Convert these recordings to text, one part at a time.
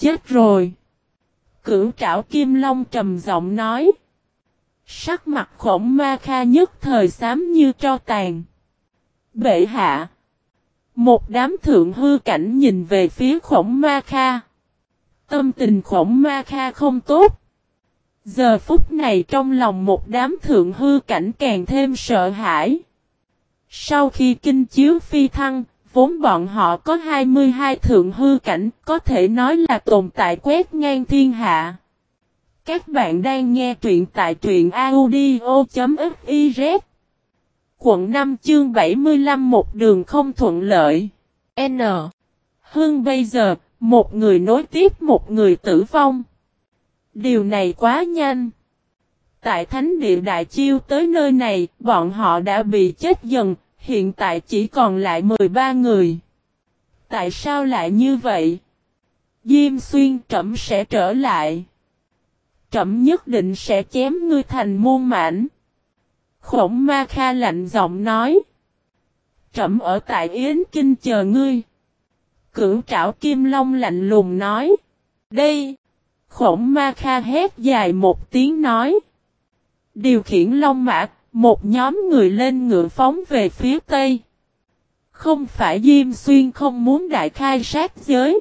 Chết rồi. Cửu trảo kim long trầm giọng nói. Sắc mặt khổng ma kha nhất thời xám như tro tàn. Bệ hạ. Một đám thượng hư cảnh nhìn về phía khổng ma kha. Tâm tình khổng ma kha không tốt. Giờ phút này trong lòng một đám thượng hư cảnh càng thêm sợ hãi. Sau khi kinh chiếu phi thăng, vốn bọn họ có 22 thượng hư cảnh, có thể nói là tồn tại quét ngang thiên hạ. Các bạn đang nghe truyện tại truyện audio.fiz Quận 5 chương 75 một đường không thuận lợi. N. Hương bây giờ, một người nối tiếp một người tử vong. Điều này quá nhanh. Tại thánh địa đại chiêu tới nơi này, bọn họ đã bị chết dần, hiện tại chỉ còn lại 13 người. Tại sao lại như vậy? Diêm xuyên trẩm sẽ trở lại. Trẩm nhất định sẽ chém ngươi thành muôn mảnh. Khổng ma kha lạnh giọng nói. Trẩm ở tại Yến Kinh chờ ngươi. Cửu trảo kim long lạnh lùng nói. Đây. Khổng ma kha hét dài một tiếng nói. Điều khiển long mã, một nhóm người lên ngựa phóng về phía tây. Không phải Diêm Xuyên không muốn đại khai sát giới.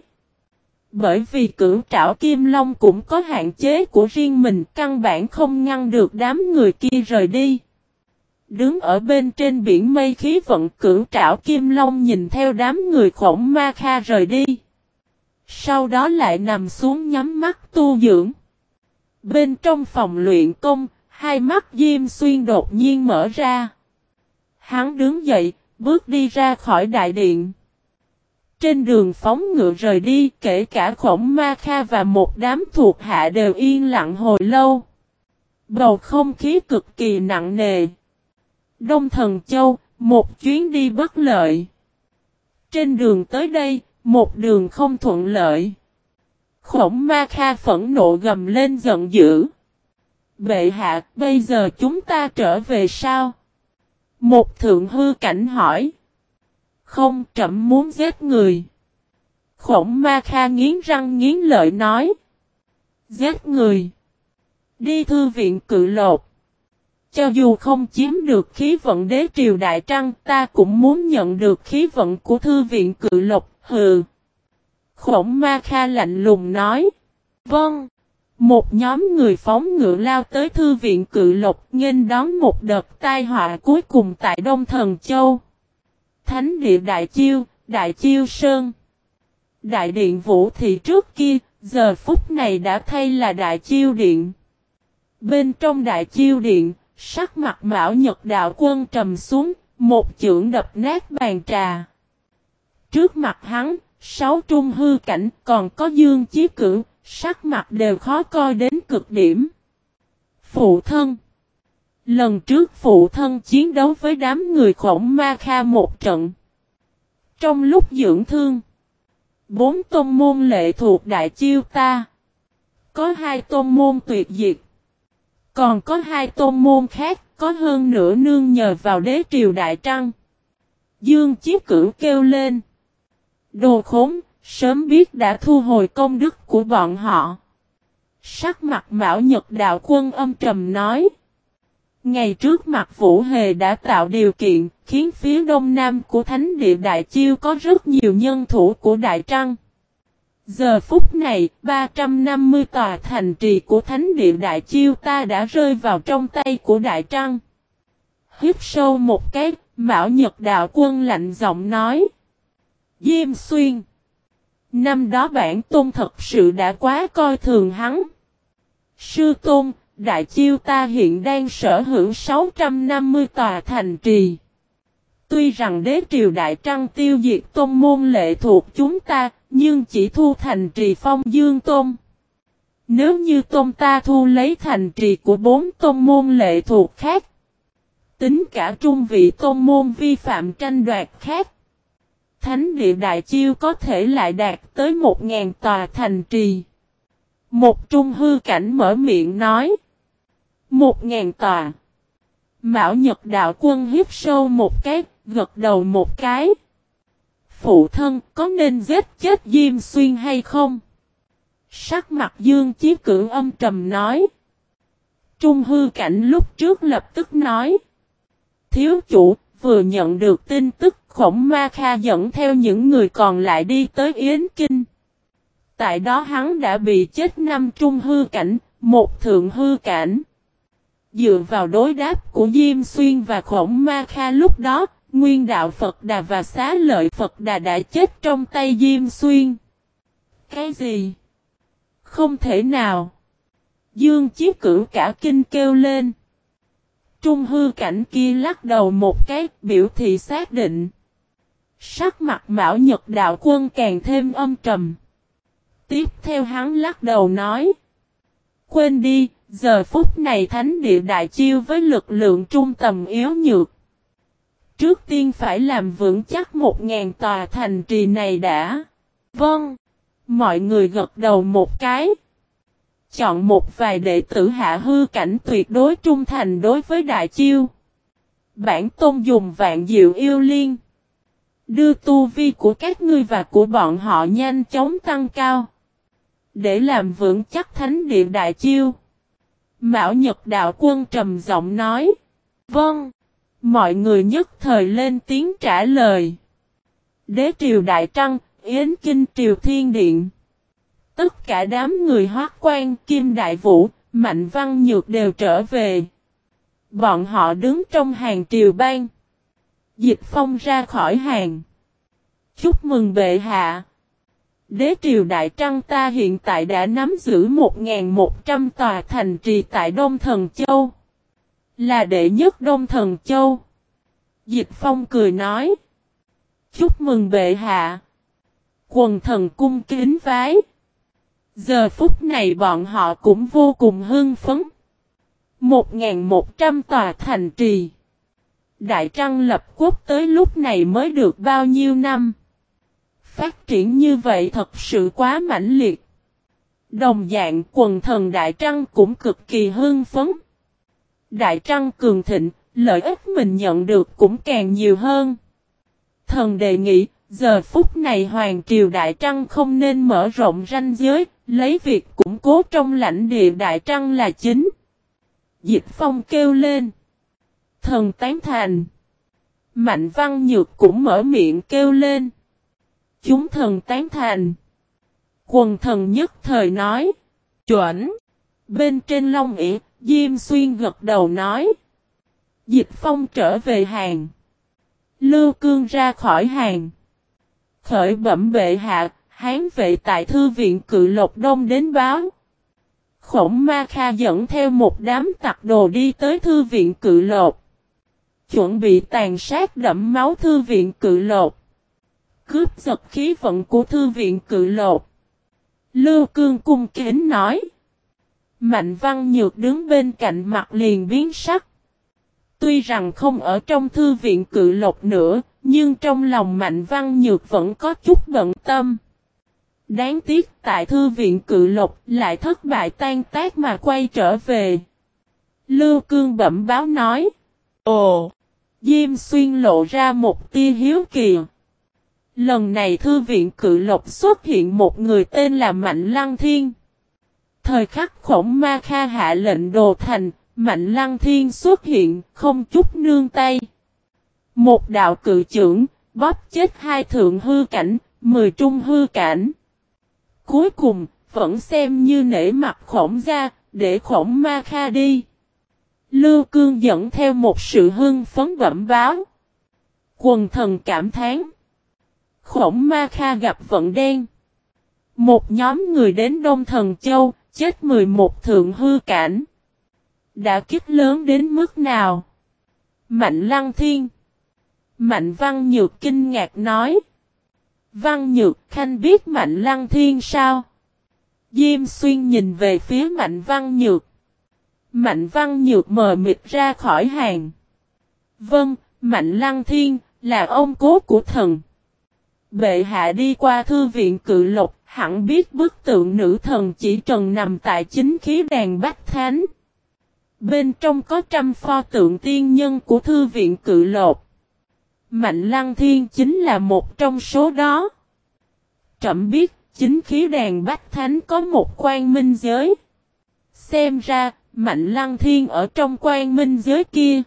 Bởi vì cửu trảo kim long cũng có hạn chế của riêng mình căn bản không ngăn được đám người kia rời đi. Đứng ở bên trên biển mây khí vận cửu trảo kim long nhìn theo đám người khổng ma kha rời đi. Sau đó lại nằm xuống nhắm mắt tu dưỡng. Bên trong phòng luyện công, hai mắt Diêm Xuyên đột nhiên mở ra. Hắn đứng dậy, bước đi ra khỏi đại điện. Trên đường phóng ngựa rời đi, kể cả khổng ma kha và một đám thuộc hạ đều yên lặng hồi lâu. Bầu không khí cực kỳ nặng nề. Đông Thần Châu, một chuyến đi bất lợi. Trên đường tới đây, một đường không thuận lợi. Khổng ma kha phẫn nộ gầm lên giận dữ. Bệ hạ, bây giờ chúng ta trở về sao? Một thượng hư cảnh hỏi. Không chậm muốn giết người. Khổng ma kha nghiến răng nghiến lợi nói. Giết người. Đi thư viện cự lột. Cho dù không chiếm được khí vận đế triều đại trăng ta cũng muốn nhận được khí vận của thư viện cự lộc hừ. Khổng ma kha lạnh lùng nói. Vâng. Một nhóm người phóng ngựa lao tới thư viện cự lộc nghênh đón một đợt tai họa cuối cùng tại Đông Thần Châu. Thánh địa Đại Chiêu, Đại Chiêu Sơn. Đại điện Vũ Thị trước kia, giờ phút này đã thay là Đại Chiêu Điện. Bên trong Đại Chiêu Điện, sắc mặt Mão Nhật Đạo Quân trầm xuống, một chưởng đập nát bàn trà. Trước mặt hắn, sáu trung hư cảnh còn có dương chí cử, sắc mặt đều khó coi đến cực điểm. Phụ thân Lần trước phụ thân chiến đấu với đám người khổng ma kha một trận. Trong lúc dưỡng thương, bốn tôn môn lệ thuộc đại chiêu ta. Có hai tôn môn tuyệt diệt. Còn có hai tôn môn khác, có hơn nửa nương nhờ vào đế triều đại trăng. Dương Chiếc Cửu kêu lên. Đồ khốn, sớm biết đã thu hồi công đức của bọn họ. Sắc mặt Mão Nhật Đạo Quân âm trầm nói. Ngày trước mặt Vũ Hề đã tạo điều kiện, khiến phía đông nam của Thánh địa Đại Chiêu có rất nhiều nhân thủ của Đại Trăng. Giờ phút này, 350 tòa thành trì của Thánh địa Đại Chiêu ta đã rơi vào trong tay của Đại Trăng. Hít sâu một cái, Mão Nhật Đạo Quân lạnh giọng nói. Diêm Xuyên. Năm đó bản tôn thật sự đã quá coi thường hắn. Sư tôn, Đại Chiêu ta hiện đang sở hữu 650 tòa thành trì. Tuy rằng đế triều Đại Trăng tiêu diệt tôn môn lệ thuộc chúng ta, nhưng chỉ thu thành trì phong dương tôn. Nếu như tôn ta thu lấy thành trì của bốn tôn môn lệ thuộc khác, tính cả trung vị tôn môn vi phạm tranh đoạt khác, thánh địa đại chiêu có thể lại đạt tới một ngàn tòa thành trì. Một trung hư cảnh mở miệng nói, một ngàn tòa. Mạo Nhật Đạo Quân hiếp sâu một cái, gật đầu một cái. Phụ thân có nên giết chết Diêm Xuyên hay không? Sắc mặt Dương Chí Cử âm trầm nói. Trung hư cảnh lúc trước lập tức nói. Thiếu chủ, vừa nhận được tin tức khổng ma kha dẫn theo những người còn lại đi tới Yến Kinh. Tại đó hắn đã bị chết năm trung hư cảnh, một thượng hư cảnh. Dựa vào đối đáp của Diêm Xuyên và khổng ma kha lúc đó, nguyên đạo Phật Đà và xá lợi Phật Đà đã chết trong tay Diêm Xuyên. Cái gì? Không thể nào. Dương chiếc cử cả kinh kêu lên. Trung hư cảnh kia lắc đầu một cái biểu thị xác định. Sắc mặt Mão Nhật Đạo Quân càng thêm âm trầm. Tiếp theo hắn lắc đầu nói. Quên đi, giờ phút này thánh địa đại chiêu với lực lượng trung tầm yếu nhược. Trước tiên phải làm vững chắc một ngàn tòa thành trì này đã. Vâng. Mọi người gật đầu một cái. Chọn một vài đệ tử hạ hư cảnh tuyệt đối trung thành đối với đại chiêu. Bản tôn dùng vạn diệu yêu liên. Đưa tu vi của các ngươi và của bọn họ nhanh chóng tăng cao. Để làm vững chắc thánh địa đại chiêu. Mão Nhật Đạo Quân trầm giọng nói. Vâng. Mọi người nhất thời lên tiếng trả lời. Đế triều Đại Trăng, Yến Kinh triều Thiên Điện. Tất cả đám người hoác quan Kim Đại Vũ, Mạnh Văn Nhược đều trở về. Bọn họ đứng trong hàng triều ban. Dịch phong ra khỏi hàng. Chúc mừng bệ hạ. Đế triều Đại Trăng ta hiện tại đã nắm giữ 1.100 tòa thành trì tại Đông Thần Châu. Là đệ nhất Đông Thần Châu. Dịch Phong cười nói. Chúc mừng bệ hạ. Quần thần cung kính vái. Giờ phút này bọn họ cũng vô cùng hưng phấn. 1.100 tòa thành trì. Đại Trăng lập quốc tới lúc này mới được bao nhiêu năm. Phát triển như vậy thật sự quá mãnh liệt. Đồng dạng quần thần Đại Trăng cũng cực kỳ hưng phấn. Đại Trăng cường thịnh, lợi ích mình nhận được cũng càng nhiều hơn. Thần đề nghị, giờ phút này Hoàng Triều Đại Trăng không nên mở rộng ranh giới, lấy việc củng cố trong lãnh địa Đại Trăng là chính. Dịch Phong kêu lên. Thần tán thành. Mạnh Văn Nhược cũng mở miệng kêu lên. Chúng thần tán thành. Quần thần nhất thời nói. Chuẩn. Bên trên Long ỉa, Diêm Xuyên gật đầu nói. Dịch Phong trở về hàng. Lưu Cương ra khỏi hàng. Khởi bẩm bệ hạ, hán vệ tại thư viện cự lộc đông đến báo. Khổng Ma Kha dẫn theo một đám tặc đồ đi tới thư viện cự lộc. Chuẩn bị tàn sát đẫm máu thư viện cự lột. Cướp giật khí vận của thư viện cự lột. Lưu Cương cung kính nói. Mạnh Văn Nhược đứng bên cạnh mặt liền biến sắc. Tuy rằng không ở trong thư viện cự lộc nữa, nhưng trong lòng Mạnh Văn Nhược vẫn có chút bận tâm. Đáng tiếc tại thư viện cự lộc lại thất bại tan tác mà quay trở về. Lưu Cương bẩm báo nói. Ồ! Diêm xuyên lộ ra một tia hiếu kỳ. Lần này thư viện cự lộc xuất hiện một người tên là Mạnh Lăng Thiên. Thời khắc khổng ma kha hạ lệnh đồ thành, Mạnh Lăng Thiên xuất hiện, không chút nương tay. Một đạo cự trưởng, bóp chết hai thượng hư cảnh, mười trung hư cảnh. Cuối cùng, vẫn xem như nể mặt khổng ra, để khổng ma kha đi. Lưu Cương dẫn theo một sự hưng phấn bẩm báo. Quần thần cảm thán. Khổng ma kha gặp vận đen. Một nhóm người đến Đông Thần Châu, chết 11 thượng hư cảnh. Đã kiếp lớn đến mức nào? Mạnh Lăng Thiên. Mạnh Văn Nhược kinh ngạc nói. Văn Nhược Khanh biết Mạnh Lăng Thiên sao? Diêm Xuyên nhìn về phía Mạnh Văn Nhược. Mạnh Văn Nhược mờ mịt ra khỏi hàng. Vâng, Mạnh Lăng Thiên, là ông cố của thần. Bệ hạ đi qua thư viện cự lộc, hẳn biết bức tượng nữ thần chỉ trần nằm tại chính khí đàn Bách Thánh. Bên trong có trăm pho tượng tiên nhân của thư viện cự lộc. Mạnh Lăng Thiên chính là một trong số đó. Trậm biết, chính khí đàn bách thánh có một quan minh giới. Xem ra, Mạnh Lăng Thiên ở trong quan minh giới kia.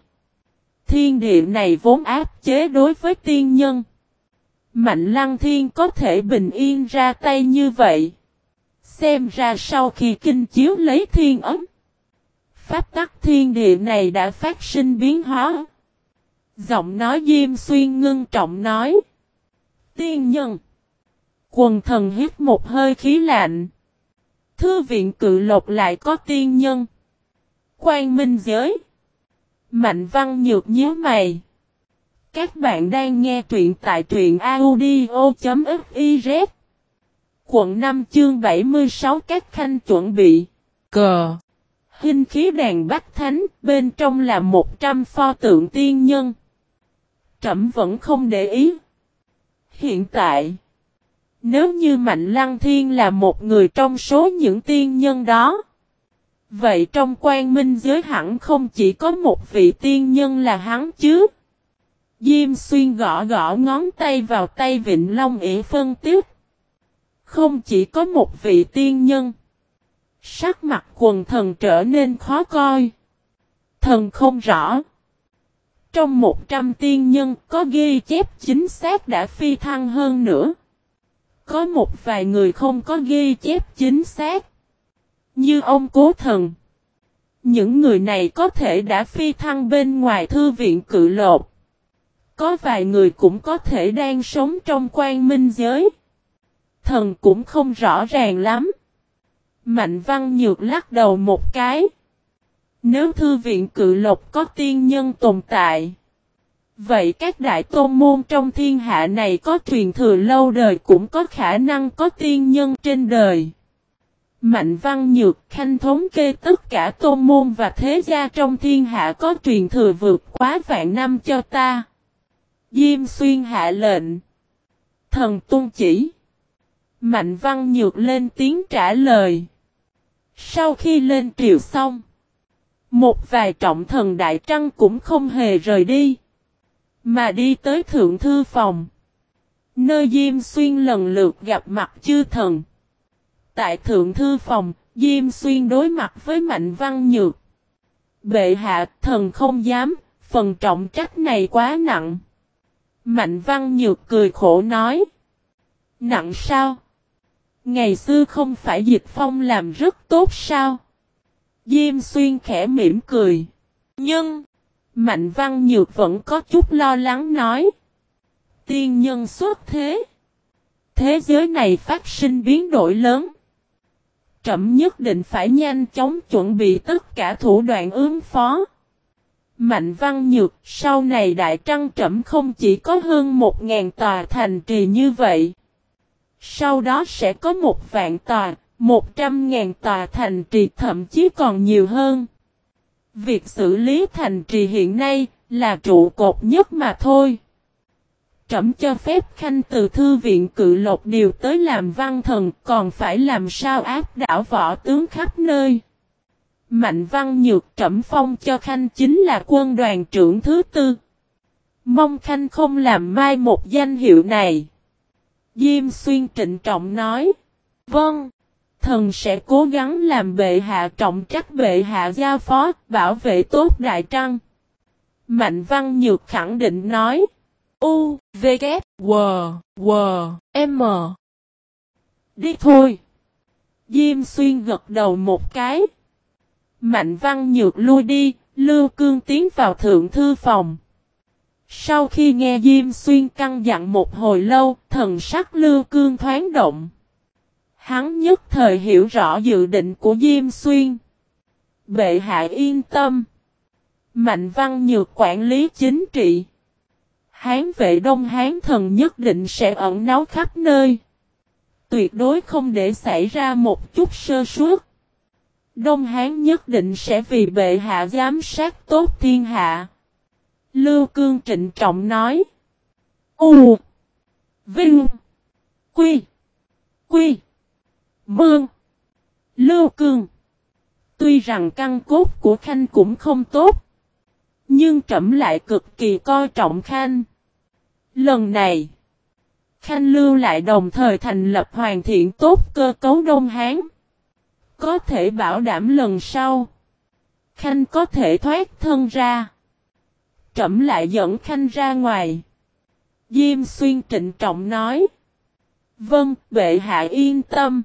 Thiên địa này vốn áp chế đối với tiên nhân. Mạnh Lăng Thiên có thể bình yên ra tay như vậy. Xem ra sau khi kinh chiếu lấy thiên ấm. Pháp tắc thiên địa này đã phát sinh biến hóa. Giọng nói Diêm Xuyên ngưng trọng nói. Tiên nhân. Quần thần hít một hơi khí lạnh. Thư viện cự lộc lại có tiên nhân. Quan minh giới. Mạnh văn nhược nhớ mày. Các bạn đang nghe truyện tại truyện audio.fiz. Quận 5 chương 76 các khanh chuẩn bị. Cờ. Hình khí đàn bách thánh, bên trong là 100 pho tượng tiên nhân. Trẩm vẫn không để ý. Hiện tại, nếu như Mạnh Lăng Thiên là một người trong số những tiên nhân đó, vậy trong quan minh giới hẳn không chỉ có một vị tiên nhân là hắn chứ. Diêm xuyên gõ gõ ngón tay vào tay Vịnh Long ỉ phân tiếp. Không chỉ có một vị tiên nhân. Sắc mặt quần thần trở nên khó coi. Thần không rõ. Trong 100 tiên nhân có ghi chép chính xác đã phi thăng hơn nữa. Có một vài người không có ghi chép chính xác. Như ông cố thần. Những người này có thể đã phi thăng bên ngoài thư viện cự lột. Có vài người cũng có thể đang sống trong quan minh giới. Thần cũng không rõ ràng lắm. Mạnh văn nhược lắc đầu một cái. Nếu thư viện cự lộc có tiên nhân tồn tại. Vậy các đại tôn môn trong thiên hạ này có truyền thừa lâu đời cũng có khả năng có tiên nhân trên đời. Mạnh văn nhược khanh thống kê tất cả tôn môn và thế gia trong thiên hạ có truyền thừa vượt quá vạn năm cho ta. Diêm xuyên hạ lệnh. Thần tôn chỉ. Mạnh văn nhược lên tiếng trả lời. Sau khi lên triều xong. Một vài trọng thần đại trăng cũng không hề rời đi. Mà đi tới thượng thư phòng. Nơi Diêm Xuyên lần lượt gặp mặt chư thần. Tại thượng thư phòng, Diêm Xuyên đối mặt với Mạnh Văn Nhược. Bệ hạ thần không dám, phần trọng trách này quá nặng. Mạnh Văn Nhược cười khổ nói. Nặng sao? Ngày xưa không phải dịch phong làm rất tốt sao? Diêm xuyên khẽ mỉm cười. Nhưng, Mạnh Văn Nhược vẫn có chút lo lắng nói. Tiên nhân xuất thế. Thế giới này phát sinh biến đổi lớn trẫm nhất định phải nhanh chóng chuẩn bị tất cả thủ đoạn ứng phó. Mạnh Văn Nhược, sau này Đại Trăng trẫm không chỉ có hơn một ngàn tòa thành trì như vậy. Sau đó sẽ có một vạn tòa, một trăm ngàn tòa thành trì thậm chí còn nhiều hơn. Việc xử lý thành trì hiện nay là trụ cột nhất mà thôi trẫm cho phép khanh từ thư viện cự lộc điều tới làm văn thần còn phải làm sao áp đảo võ tướng khắp nơi. Mạnh văn nhược trẫm phong cho khanh chính là quân đoàn trưởng thứ tư. Mong khanh không làm mai một danh hiệu này. Diêm xuyên trịnh trọng nói. Vâng. Thần sẽ cố gắng làm bệ hạ trọng trách bệ hạ giao phó, bảo vệ tốt đại trăng. Mạnh văn nhược khẳng định nói. U, V, K, W, W, M. Đi thôi. Diêm xuyên gật đầu một cái. Mạnh văn nhược lui đi, Lưu Cương tiến vào thượng thư phòng. Sau khi nghe Diêm Xuyên căng dặn một hồi lâu, thần sắc Lưu Cương thoáng động. Hắn nhất thời hiểu rõ dự định của Diêm Xuyên. Bệ hạ yên tâm. Mạnh văn nhược quản lý chính trị. Hán vệ đông hán thần nhất định sẽ ẩn náu khắp nơi. Tuyệt đối không để xảy ra một chút sơ suất. Đông Hán nhất định sẽ vì bệ hạ giám sát tốt thiên hạ. Lưu Cương trịnh trọng nói. U. Vinh. Quy. Quy. Mương. Lưu Cương. Tuy rằng căn cốt của Khanh cũng không tốt. Nhưng trẫm lại cực kỳ coi trọng Khanh. Lần này. Khanh lưu lại đồng thời thành lập hoàn thiện tốt cơ cấu Đông Hán. Có thể bảo đảm lần sau. Khanh có thể thoát thân ra. Trẩm lại dẫn Khanh ra ngoài. Diêm xuyên trịnh trọng nói. Vâng, bệ hạ yên tâm.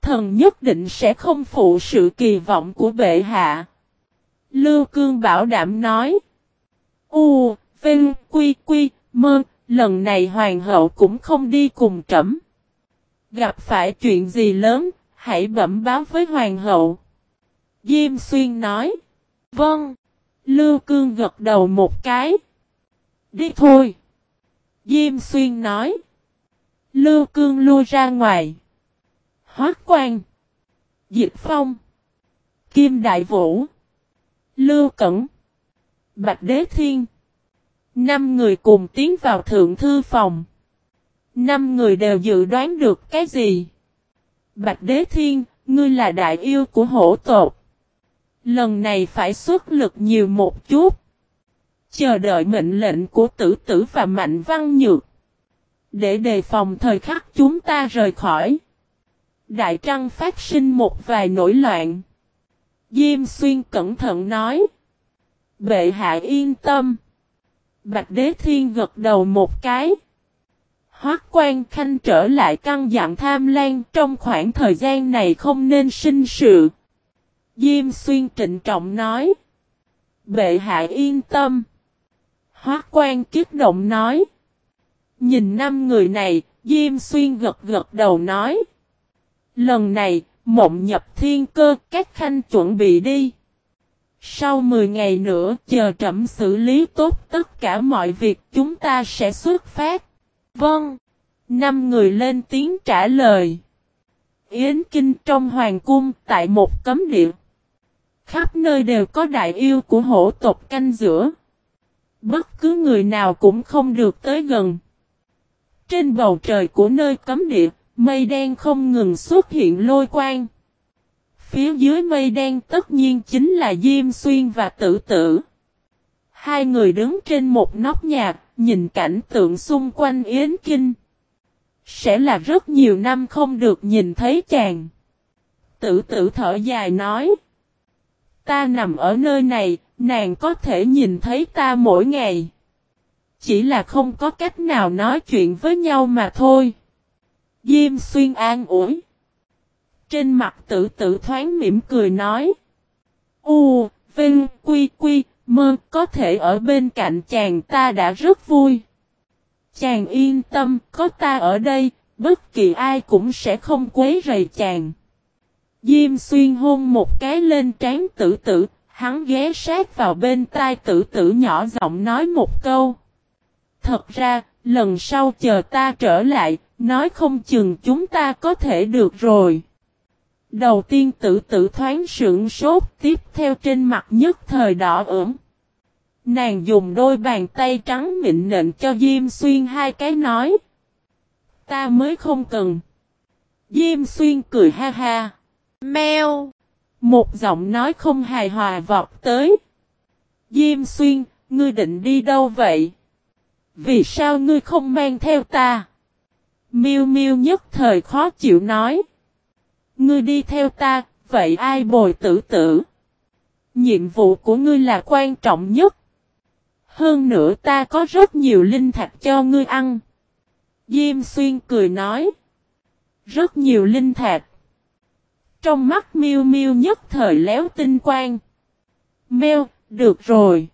Thần nhất định sẽ không phụ sự kỳ vọng của bệ hạ. Lưu Cương bảo đảm nói. U, Vinh, Quy, Quy, Mơ, lần này hoàng hậu cũng không đi cùng trẫm. Gặp phải chuyện gì lớn, hãy bẩm báo với hoàng hậu. Diêm Xuyên nói. Vâng. Lưu Cương gật đầu một cái. Đi thôi. Diêm Xuyên nói. Lưu Cương lui ra ngoài. Hoác quan. Dịch Phong. Kim Đại Vũ. Lưu Cẩn. Bạch Đế Thiên. Năm người cùng tiến vào thượng thư phòng. Năm người đều dự đoán được cái gì? Bạch Đế Thiên, ngươi là đại yêu của hổ tộc Lần này phải xuất lực nhiều một chút. Chờ đợi mệnh lệnh của tử tử và mạnh văn nhược. Để đề phòng thời khắc chúng ta rời khỏi. Đại Trăng phát sinh một vài nổi loạn. Diêm Xuyên cẩn thận nói. Bệ hạ yên tâm. Bạch Đế Thiên gật đầu một cái. Hoác quan khanh trở lại căn dặn tham lan trong khoảng thời gian này không nên sinh sự. Diêm xuyên trịnh trọng nói. Bệ hạ yên tâm. Hoác quan kiết động nói. Nhìn năm người này, Diêm xuyên gật gật đầu nói. Lần này, mộng nhập thiên cơ, các khanh chuẩn bị đi. Sau 10 ngày nữa, chờ trẫm xử lý tốt tất cả mọi việc, chúng ta sẽ xuất phát. Vâng. Năm người lên tiếng trả lời. Yến Kinh trong hoàng cung tại một cấm địa. Khắp nơi đều có đại yêu của hổ tộc canh giữa. Bất cứ người nào cũng không được tới gần. Trên bầu trời của nơi cấm địa, mây đen không ngừng xuất hiện lôi quang. Phía dưới mây đen tất nhiên chính là Diêm Xuyên và Tử Tử. Hai người đứng trên một nóc nhà, nhìn cảnh tượng xung quanh Yến Kinh. Sẽ là rất nhiều năm không được nhìn thấy chàng. Tử tử thở dài nói. Ta nằm ở nơi này, nàng có thể nhìn thấy ta mỗi ngày. Chỉ là không có cách nào nói chuyện với nhau mà thôi. Diêm xuyên an ủi. Trên mặt tử tử thoáng mỉm cười nói. U, Vinh, Quy, Quy, Mơ có thể ở bên cạnh chàng ta đã rất vui. Chàng yên tâm, có ta ở đây, bất kỳ ai cũng sẽ không quấy rầy chàng. Diêm xuyên hôn một cái lên trán tử tử, hắn ghé sát vào bên tai tử tử nhỏ giọng nói một câu. Thật ra, lần sau chờ ta trở lại, nói không chừng chúng ta có thể được rồi. Đầu tiên tử tử thoáng sượng sốt tiếp theo trên mặt nhất thời đỏ ửng. Nàng dùng đôi bàn tay trắng mịn nện cho Diêm Xuyên hai cái nói. Ta mới không cần. Diêm Xuyên cười ha ha. Mèo. Một giọng nói không hài hòa vọt tới. Diêm Xuyên, ngươi định đi đâu vậy? Vì sao ngươi không mang theo ta? Miêu Miêu nhất thời khó chịu nói. Ngươi đi theo ta, vậy ai bồi tử tử? Nhiệm vụ của ngươi là quan trọng nhất. Hơn nữa ta có rất nhiều linh thạch cho ngươi ăn. Diêm xuyên cười nói. Rất nhiều linh thạch. Trong mắt miêu miêu nhất thời léo tinh quang. Mèo, được rồi.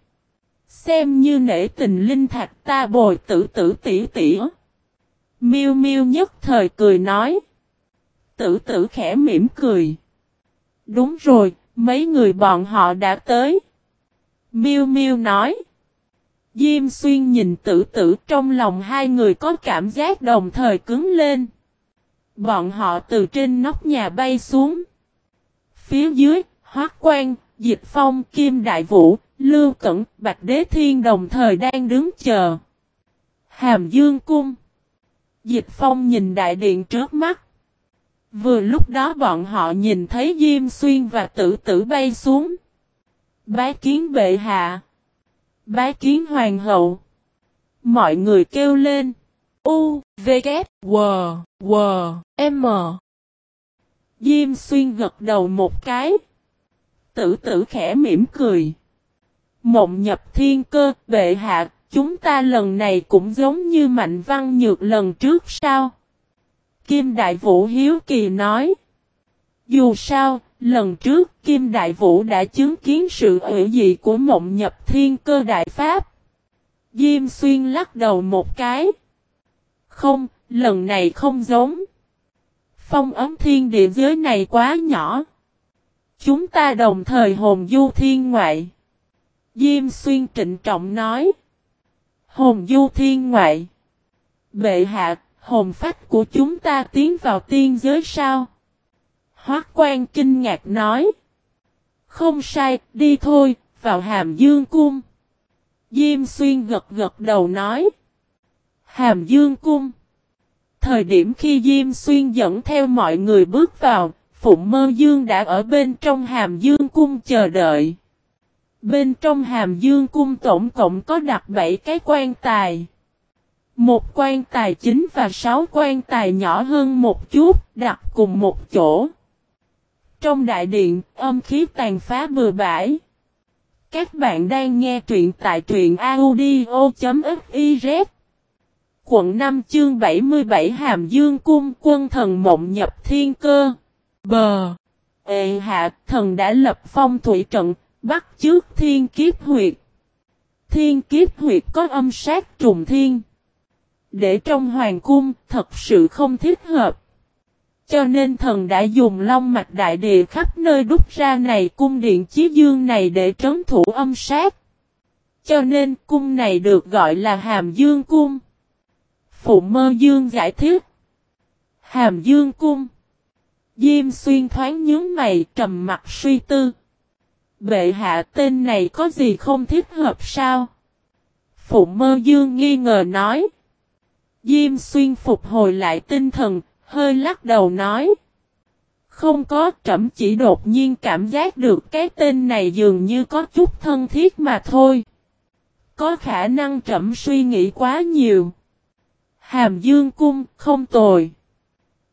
Xem như nể tình linh thạch ta bồi tử tử tỉ tỉ. Miêu miêu nhất thời cười nói. Tử tử khẽ mỉm cười. Đúng rồi, mấy người bọn họ đã tới. Miêu miêu nói. Diêm xuyên nhìn tử tử trong lòng hai người có cảm giác đồng thời cứng lên. Bọn họ từ trên nóc nhà bay xuống. Phía dưới, Hoác Quan, Dịch Phong, Kim Đại Vũ, Lưu Cẩn, Bạch Đế Thiên đồng thời đang đứng chờ. Hàm Dương Cung Dịch Phong nhìn đại điện trước mắt. Vừa lúc đó bọn họ nhìn thấy Diêm Xuyên và tử tử bay xuống. Bái kiến bệ hạ. Bái kiến hoàng hậu. Mọi người kêu lên. U. V, K, W, W, M. Diêm xuyên gật đầu một cái. Tử tử khẽ mỉm cười. Mộng nhập thiên cơ, bệ hạ, chúng ta lần này cũng giống như mạnh văn nhược lần trước sao? Kim Đại Vũ Hiếu Kỳ nói. Dù sao, lần trước Kim Đại Vũ đã chứng kiến sự ủy dị của mộng nhập thiên cơ đại pháp. Diêm xuyên lắc đầu một cái. Không, lần này không giống. Phong ấm thiên địa giới này quá nhỏ. Chúng ta đồng thời hồn du thiên ngoại. Diêm xuyên trịnh trọng nói. Hồn du thiên ngoại. Bệ hạ, hồn phách của chúng ta tiến vào tiên giới sao? Hoác quan kinh ngạc nói. Không sai, đi thôi, vào hàm dương cung. Diêm xuyên gật gật đầu nói. Hàm dương cung. Thời điểm khi Diêm xuyên dẫn theo mọi người bước vào, Phụng Mơ Dương đã ở bên trong hàm dương cung chờ đợi. Bên trong hàm dương cung tổng cộng có đặt 7 cái quan tài. Một quan tài chính và sáu quan tài nhỏ hơn một chút, đặt cùng một chỗ. Trong đại điện, âm khí tàn phá bừa bãi. Các bạn đang nghe truyện tại truyện audio.fiz Quận 5 chương 77 Hàm Dương Cung quân thần mộng nhập thiên cơ. Bờ. Ê e. hạ thần đã lập phong thủy trận, bắt trước thiên kiếp huyệt. Thiên kiếp huyệt có âm sát trùng thiên. Để trong hoàng cung, thật sự không thích hợp. Cho nên thần đã dùng long mạch đại địa khắp nơi đúc ra này cung điện chí dương này để trấn thủ âm sát. Cho nên, cung này được gọi là hàm dương cung. Phụ mơ dương giải thích. Hàm dương cung. Diêm xuyên thoáng nhướng mày, trầm mặt suy tư. Bệ hạ tên này có gì không thích hợp sao? Phụ mơ dương nghi ngờ nói. Diêm xuyên phục hồi lại tinh thần, hơi lắc đầu nói. Không có trẫm chỉ đột nhiên cảm giác được cái tên này dường như có chút thân thiết mà thôi. Có khả năng trẫm suy nghĩ quá nhiều. Hàm dương cung không tồi.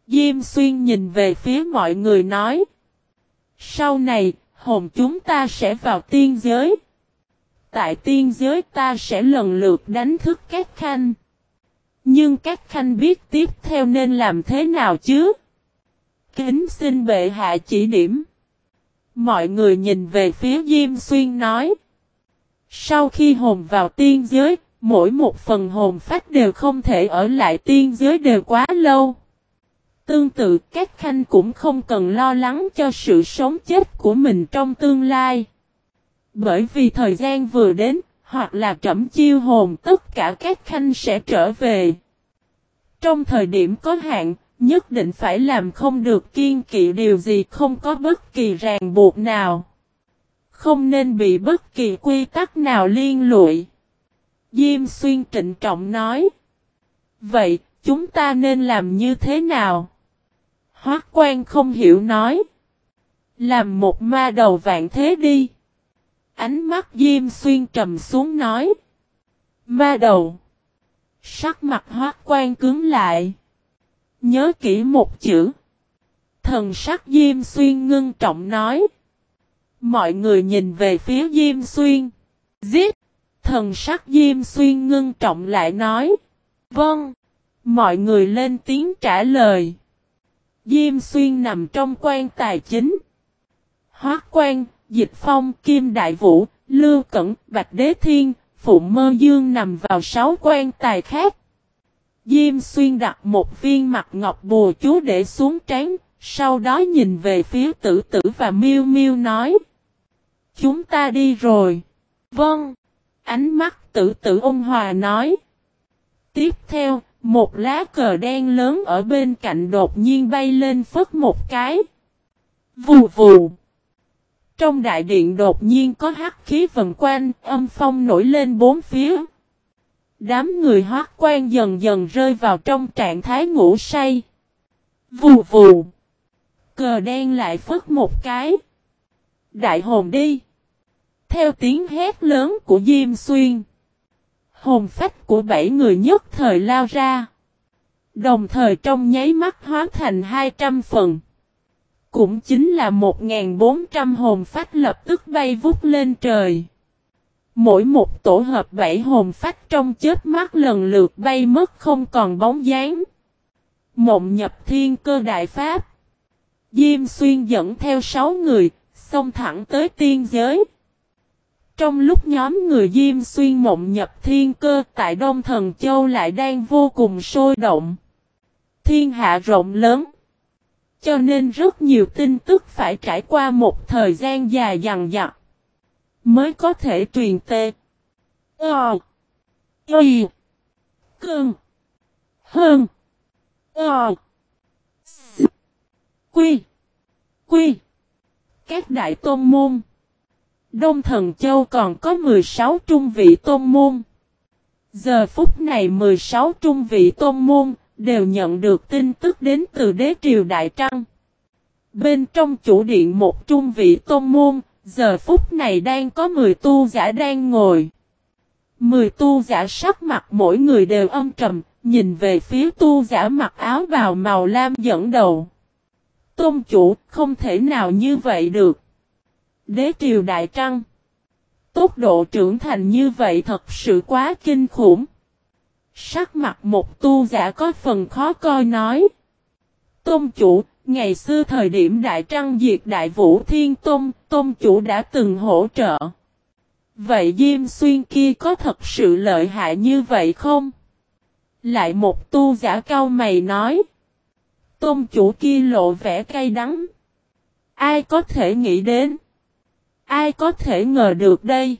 Diêm xuyên nhìn về phía mọi người nói. Sau này, hồn chúng ta sẽ vào tiên giới. Tại tiên giới ta sẽ lần lượt đánh thức các khanh. Nhưng các khanh biết tiếp theo nên làm thế nào chứ? Kính xin bệ hạ chỉ điểm. Mọi người nhìn về phía Diêm Xuyên nói. Sau khi hồn vào tiên giới, mỗi một phần hồn phách đều không thể ở lại tiên giới đều quá lâu. Tương tự các khanh cũng không cần lo lắng cho sự sống chết của mình trong tương lai. Bởi vì thời gian vừa đến, hoặc là trẫm chiêu hồn tất cả các khanh sẽ trở về. Trong thời điểm có hạn, nhất định phải làm không được kiên kỵ điều gì không có bất kỳ ràng buộc nào. Không nên bị bất kỳ quy tắc nào liên lụy. Diêm xuyên trịnh trọng nói. Vậy, chúng ta nên làm như thế nào? Hoác quan không hiểu nói. Làm một ma đầu vạn thế đi. Ánh mắt Diêm Xuyên trầm xuống nói. Ma đầu. Sắc mặt hoác quan cứng lại. Nhớ kỹ một chữ. Thần sắc Diêm Xuyên ngưng trọng nói. Mọi người nhìn về phía Diêm Xuyên. Giết. Thần sắc Diêm Xuyên ngưng trọng lại nói. Vâng. Mọi người lên tiếng trả lời. Diêm Xuyên nằm trong quan tài chính. Hoác quan, Dịch Phong, Kim Đại Vũ, Lưu Cẩn, Bạch Đế Thiên, Phụ Mơ Dương nằm vào sáu quan tài khác. Diêm Xuyên đặt một viên mặt ngọc bùa chú để xuống trán, sau đó nhìn về phía tử tử và miêu miêu nói. Chúng ta đi rồi. Vâng. Ánh mắt tử tử ôn hòa nói. Tiếp theo, một lá cờ đen lớn ở bên cạnh đột nhiên bay lên phất một cái. Vù vù. Trong đại điện đột nhiên có hắc khí vần quanh, âm phong nổi lên bốn phía. Đám người hoác quan dần dần rơi vào trong trạng thái ngủ say. Vù vù. Cờ đen lại phất một cái. Đại hồn đi. Theo tiếng hét lớn của Diêm Xuyên. Hồn phách của bảy người nhất thời lao ra. Đồng thời trong nháy mắt hóa thành 200 phần. Cũng chính là 1.400 hồn phách lập tức bay vút lên trời. Mỗi một tổ hợp bảy hồn phách trong chết mắt lần lượt bay mất không còn bóng dáng. Mộng nhập thiên cơ đại pháp. Diêm xuyên dẫn theo sáu người, xông thẳng tới tiên giới. Trong lúc nhóm người Diêm xuyên mộng nhập thiên cơ tại Đông Thần Châu lại đang vô cùng sôi động. Thiên hạ rộng lớn. Cho nên rất nhiều tin tức phải trải qua một thời gian dài dằn dặc. Mới có thể truyền tê. Ờ. Y. Cơn. Hơn. Ờ. Quy. Quy. Các đại tôn môn. Đông Thần Châu còn có 16 trung vị tôn môn. Giờ phút này 16 trung vị tôn môn đều nhận được tin tức đến từ đế triều Đại Trăng. Bên trong chủ điện một trung vị tôn môn, giờ phút này đang có 10 tu giả đang ngồi. 10 tu giả sắc mặt mỗi người đều âm trầm, nhìn về phía tu giả mặc áo bào màu lam dẫn đầu. Tôn chủ không thể nào như vậy được. Đế triều Đại Trăng. Tốc độ trưởng thành như vậy thật sự quá kinh khủng. Sắc mặt một tu giả có phần khó coi nói. Tôn chủ, ngày xưa thời điểm Đại Trăng diệt Đại Vũ Thiên Tôn, Tôn chủ đã từng hỗ trợ. Vậy Diêm Xuyên kia có thật sự lợi hại như vậy không? Lại một tu giả cao mày nói. Tôn chủ kia lộ vẻ cay đắng. Ai có thể nghĩ đến? Ai có thể ngờ được đây?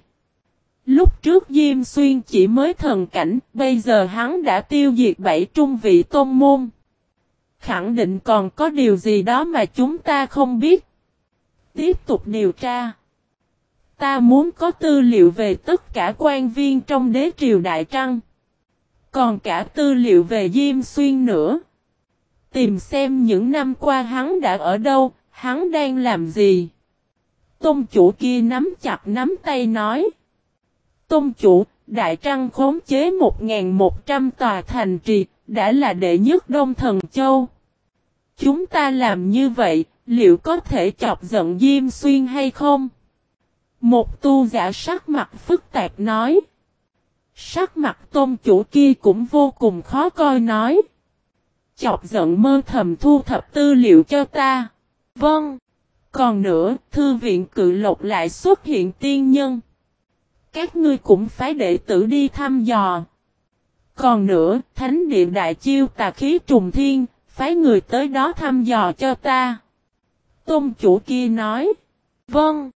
Lúc trước Diêm Xuyên chỉ mới thần cảnh, bây giờ hắn đã tiêu diệt bảy trung vị tôn môn. Khẳng định còn có điều gì đó mà chúng ta không biết. Tiếp tục điều tra. Ta muốn có tư liệu về tất cả quan viên trong đế triều Đại Trăng. Còn cả tư liệu về Diêm Xuyên nữa. Tìm xem những năm qua hắn đã ở đâu, hắn đang làm gì. Tôn chủ kia nắm chặt nắm tay nói. Tôn chủ, Đại Trăng khống chế 1.100 tòa thành trì, đã là đệ nhất Đông Thần Châu. Chúng ta làm như vậy, liệu có thể chọc giận Diêm Xuyên hay không? Một tu giả sắc mặt phức tạp nói. Sắc mặt tôn chủ kia cũng vô cùng khó coi nói. Chọc giận mơ thầm thu thập tư liệu cho ta. Vâng. Còn nữa, thư viện cự lộc lại xuất hiện tiên nhân. Các ngươi cũng phải đệ tử đi thăm dò. Còn nữa, thánh địa đại chiêu tà khí trùng thiên, phái người tới đó thăm dò cho ta. Tôn chủ kia nói. Vâng.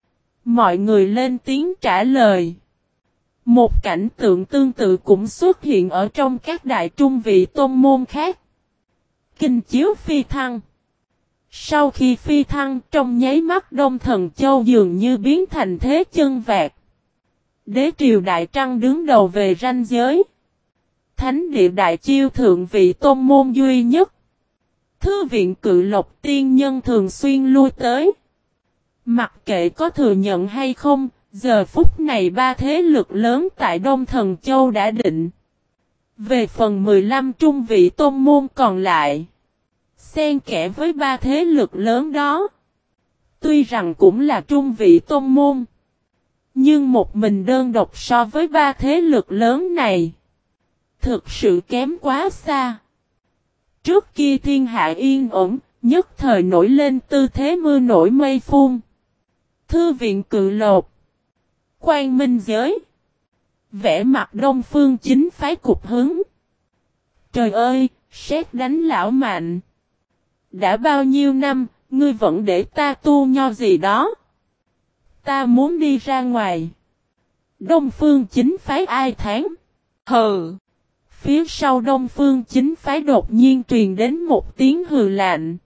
Mọi người lên tiếng trả lời. Một cảnh tượng tương tự cũng xuất hiện ở trong các đại trung vị tôn môn khác. Kinh chiếu phi thăng. Sau khi phi thăng trong nháy mắt Đông Thần Châu dường như biến thành thế chân vẹt. Đế triều Đại Trăng đứng đầu về ranh giới. Thánh địa Đại Chiêu thượng vị tôn môn duy nhất. Thư viện cự lộc tiên nhân thường xuyên lui tới. Mặc kệ có thừa nhận hay không, giờ phút này ba thế lực lớn tại Đông Thần Châu đã định. Về phần 15 trung vị tôn môn còn lại, xen kẽ với ba thế lực lớn đó. Tuy rằng cũng là trung vị tôn môn, nhưng một mình đơn độc so với ba thế lực lớn này, thực sự kém quá xa. Trước kia thiên hạ yên ổn, nhất thời nổi lên tư thế mưa nổi mây phun. Thư viện cự lột. Quan minh giới. Vẽ mặt đông phương chính phái cục hứng. Trời ơi, xét đánh lão mạnh. Đã bao nhiêu năm, ngươi vẫn để ta tu nho gì đó. Ta muốn đi ra ngoài. Đông phương chính phái ai tháng. Hừ. Phía sau đông phương chính phái đột nhiên truyền đến một tiếng hừ lạnh.